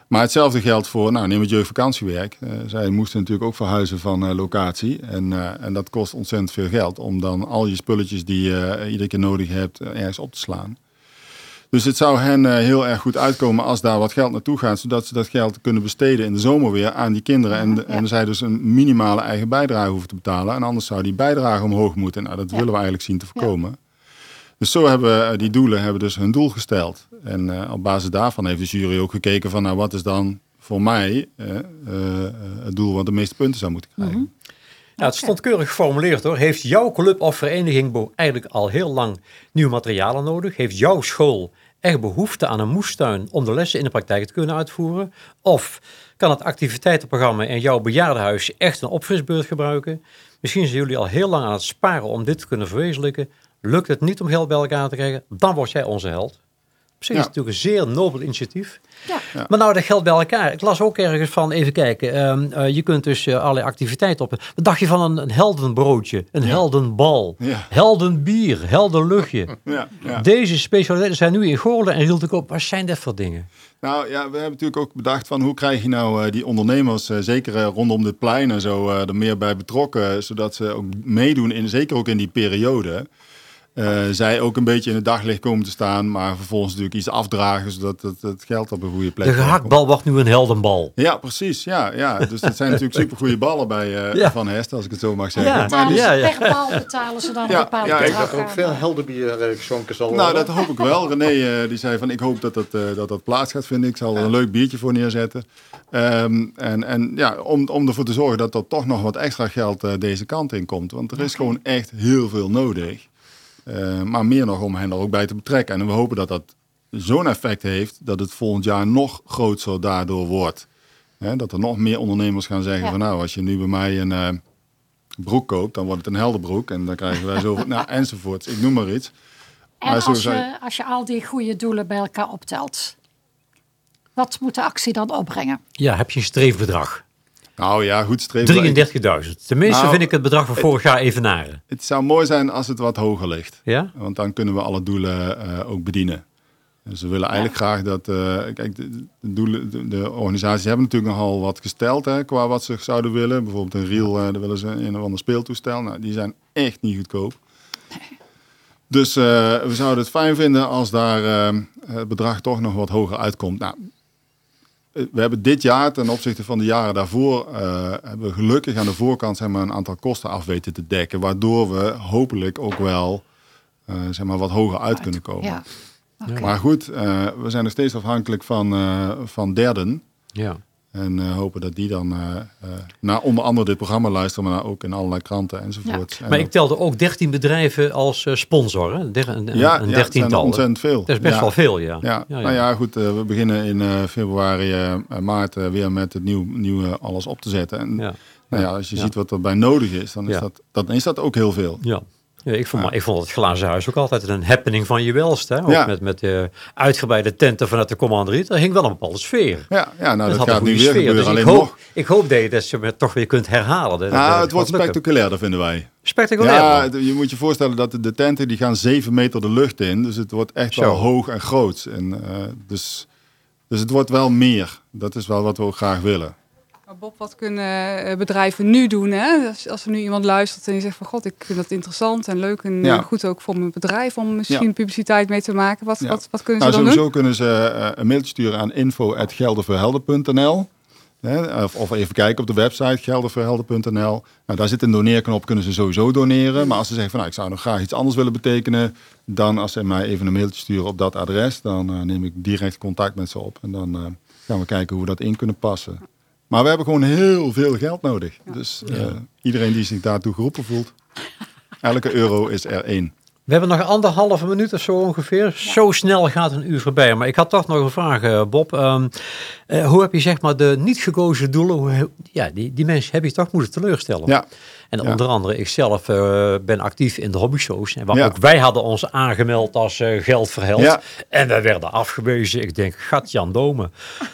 Maar hetzelfde geldt voor, nou neem het jeugdvakantiewerk. Eh, zij moesten natuurlijk ook verhuizen van eh, locatie. En, eh, en dat kost ontzettend veel geld om dan al je spulletjes die je eh, iedere keer nodig hebt eh, ergens op te slaan. Dus het zou hen eh, heel erg goed uitkomen als daar wat geld naartoe gaat, zodat ze dat geld kunnen besteden in de zomer weer aan die kinderen. En, en zij dus een minimale eigen bijdrage hoeven te betalen. En anders zou die bijdrage omhoog moeten. Nou, dat willen we eigenlijk zien te voorkomen. Dus zo hebben we, eh, die doelen hebben dus hun doel gesteld. En eh, op basis daarvan heeft de jury ook gekeken van nou wat is dan voor mij eh, eh, eh, het doel wat de meeste punten zou moeten krijgen. Ja, het stond keurig geformuleerd hoor. Heeft jouw club of vereniging bo- eigenlijk al heel lang nieuwe materialen nodig? Heeft jouw school echt behoefte aan een moestuin om de lessen in de praktijk te kunnen uitvoeren? Of kan het activiteitenprogramma in jouw bejaardenhuis echt een opfrisbeurt gebruiken? Misschien zijn jullie al heel lang aan het sparen om dit te kunnen verwezenlijken. Lukt het niet om geld bij elkaar te krijgen? Dan word jij onze held. Op zich Ja. is het natuurlijk een zeer nobel initiatief. Ja. Maar nou, dat geldt bij elkaar. Ik las ook ergens van, even kijken. ehm, eh, je kunt dus eh, allerlei activiteiten op. Wat dacht je van een, een heldenbroodje, een heldenbal, Ja. heldenbier, heldenluchtje? Ja, ja. Deze specialiteiten zijn nu in Goorlen en Rieltek op. Wat zijn dat voor dingen? Nou ja, we hebben natuurlijk ook bedacht van hoe krijg je nou eh, die ondernemers, eh, zeker rondom dit plein en zo, eh, er meer bij betrokken. Zodat ze ook meedoen, in, zeker ook in die periode. Eh, zij ook een beetje in het daglicht komen te staan, maar vervolgens natuurlijk iets afdragen, zodat het, het geld op een goede plek De gehaktbal wordt nu een heldenbal. Ja, precies. Ja, ja. Dus dat zijn natuurlijk supergoeie ballen bij eh, Ja. Van Hest, als ik het zo mag zeggen. Ja. Maar Betalen die- ja, ze ja. per bal betalen ze dan Ja, een bepaald ja, ik heb ook veel helderbier eh, geschonken zal Nou, dat hoop ik wel. René die zei van ik hoop dat dat, eh, dat, dat plaats gaat vinden. Ik zal er een leuk biertje voor neerzetten. Ehm, en, en ja, om, om ervoor te zorgen dat er toch nog wat extra geld eh, deze kant in komt. Want er is gewoon echt heel veel nodig. Eh, maar meer nog om hen er ook bij te betrekken. En we hopen dat dat zo'n effect heeft dat het volgend jaar nog groter daardoor wordt. Hè, dat er nog meer ondernemers gaan zeggen Ja. van nou, als je nu bij mij een eh, broek koopt, dan wordt het een helderbroek. En dan krijgen wij zoveel, nou enzovoorts. Ik noem maar iets. En Maar zo als zei- je, als je al die goede doelen bij elkaar optelt, wat moet de actie dan opbrengen? Ja, heb je een streefbedrag? Nou ja, goed streven. 33.000. Tenminste Nou, vind ik het bedrag van vorig jaar evenaren. Het zou mooi zijn als het wat hoger ligt. Ja? Want dan kunnen we alle doelen eh, ook bedienen. Dus we willen eigenlijk graag dat... eh, kijk, de, doelen, de, de organisaties hebben natuurlijk nogal wat gesteld hè, qua wat ze zouden willen. Bijvoorbeeld een reel, eh daar willen ze een of ander speeltoestel. Nou, die zijn echt niet goedkoop. Dus we zouden het fijn vinden als daar het bedrag toch nog wat hoger uitkomt. Nou, we hebben dit jaar ten opzichte van de jaren daarvoor, eh, hebben we gelukkig aan de voorkant zeg maar, een aantal kosten af weten te dekken. Waardoor we hopelijk ook wel eh, zeg maar, wat hoger uit kunnen komen. Ja. Maar goed, eh, we zijn nog steeds afhankelijk van, eh, van derden. Ja. En eh, hopen dat die dan eh, naar onder andere dit programma luisteren, maar ook in allerlei kranten enzovoort. En Maar ik telde ook 13 bedrijven als sponsor. Hè? Der- Een, ja, een ja, zijn ontzettend veel. Dat is best Ja. wel veel, ja. Ja, nou ja, goed. we beginnen in februari, maart weer met het nieuw, nieuwe alles op te zetten. En Ja. nou ja, als je Ja. ziet wat er bij nodig is, dan is, Ja. dat, dan is dat ook heel veel. Ja. Ja, ik, vond, Ja. ik vond het glazen huis ook altijd een happening van je welste. Hè? Ook Ja. met, met eh, uitgebreide tenten vanuit de commanderie. Er hing wel een bepaalde sfeer. Ja, ja nou, dat, gaat nu weer sfeer. gebeuren. Dus ik hoop, nog. ik hoop dat je dat toch weer kunt herhalen. Dat- Nou, dat het wordt spectaculairder, vinden wij. Spectaculair. Ja, je moet je voorstellen dat de, de tenten die gaan 7 meter de lucht in. Dus het wordt echt wel hoog en groot. En, eh, dus, dus het wordt wel meer. Dat is wel wat we ook graag willen. Maar Bob, wat kunnen eh, bedrijven nu doen? Hè? Als, als er nu iemand luistert en die zegt van god, ik vind dat interessant en leuk en Ja. goed ook voor mijn bedrijf om misschien Ja. publiciteit mee te maken. Wat, Ja. wat, wat kunnen Nou, ze dan sowieso doen? kunnen ze eh, een mailtje sturen aan info.geldervoorhelder.nl Hè, of, even kijken op de website geldervoorhelder.nl. Nou, daar zit een doneerknop, kunnen ze sowieso doneren. Maar als ze zeggen van nou, ik zou nog graag iets anders willen betekenen, dan als ze mij even een mailtje sturen op dat adres, dan eh, neem ik direct contact met ze op. En dan gaan we kijken hoe we dat in kunnen passen. Maar we hebben gewoon heel veel geld nodig. Dus eh, iedereen die zich daartoe geroepen voelt, elke euro is er één. We hebben nog anderhalve minuut of zo ongeveer. Zo snel gaat een uur voorbij. Maar ik had toch nog een vraag, eh, Bob. Ehm, eh, hoe heb je zeg maar de niet gekozen doelen, hoe, ja, die, die mensen heb je toch moeten teleurstellen? Ja, En Ja. onder andere, ik zelf eh, ben actief in de hobbyshows. En waar Ja. ook wij hadden ons aangemeld als eh geldverheld. Ja. En wij werden afgewezen. Ik denk, gat Jan Domen.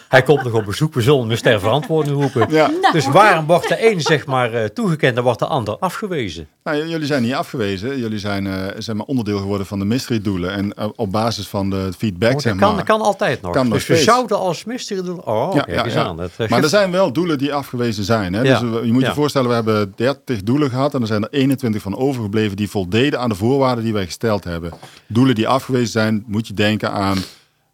Hij komt nog op bezoek. We zullen hem ter verantwoording roepen. ja. Dus waarom wordt de een zeg maar eh, toegekend en wordt de ander afgewezen? Nou, jullie zijn niet afgewezen. Jullie zijn, eh, zeg maar onderdeel geworden van de mystery doelen. En op basis van de feedback, Oh, zeg dat, kan, maar. dat kan altijd nog. Kan nog dus we zouden als mystery doen. Oh, ja. aan. Dat, Maar er zijn wel doelen die afgewezen zijn. Hè? Ja. Dus we- je moet je voorstellen, we hebben 30 doelen gehad. En er zijn er 21 van overgebleven die voldeden aan de voorwaarden die wij gesteld hebben. Doelen die afgewezen zijn, moet je denken aan,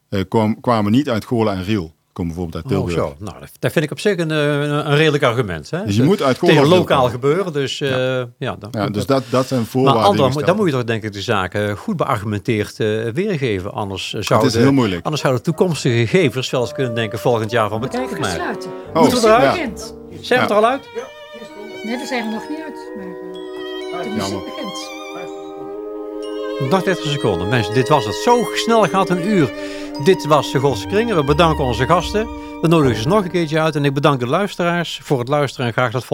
eh, kwam, kwamen niet uit Goorlen en Riel. Komen bijvoorbeeld uit Oh, Tilburg. zo. Nou, dat- vind ik op zich een, eh, een, een redelijk argument. Hè? Dus je moet uit Tegen lokaal gebeuren. Dus eh, ja, dan, Ja, dus dat, dat zijn maar voorwaarden we dan moet je toch denk ik de zaken goed beargumenteerd eh, weergeven. Anders eh, zouden, heel moeilijk. Anders zouden toekomstige gevers wel eens kunnen denken volgend jaar van bekijk het Moeten we maar. Oh, Moeten we eruit? ja. Zijn we Ja. er al uit? Nee, we zijn er nog niet uit. Maar eh, de muziek Jammer. begint. Nog 30 seconden. Mensen, dit was het. Zo snel gaat een uur. Dit was de Godse Kringen. We bedanken onze gasten. We nodigen ze nog een keertje uit. En ik bedank de luisteraars voor het luisteren en graag tot volgende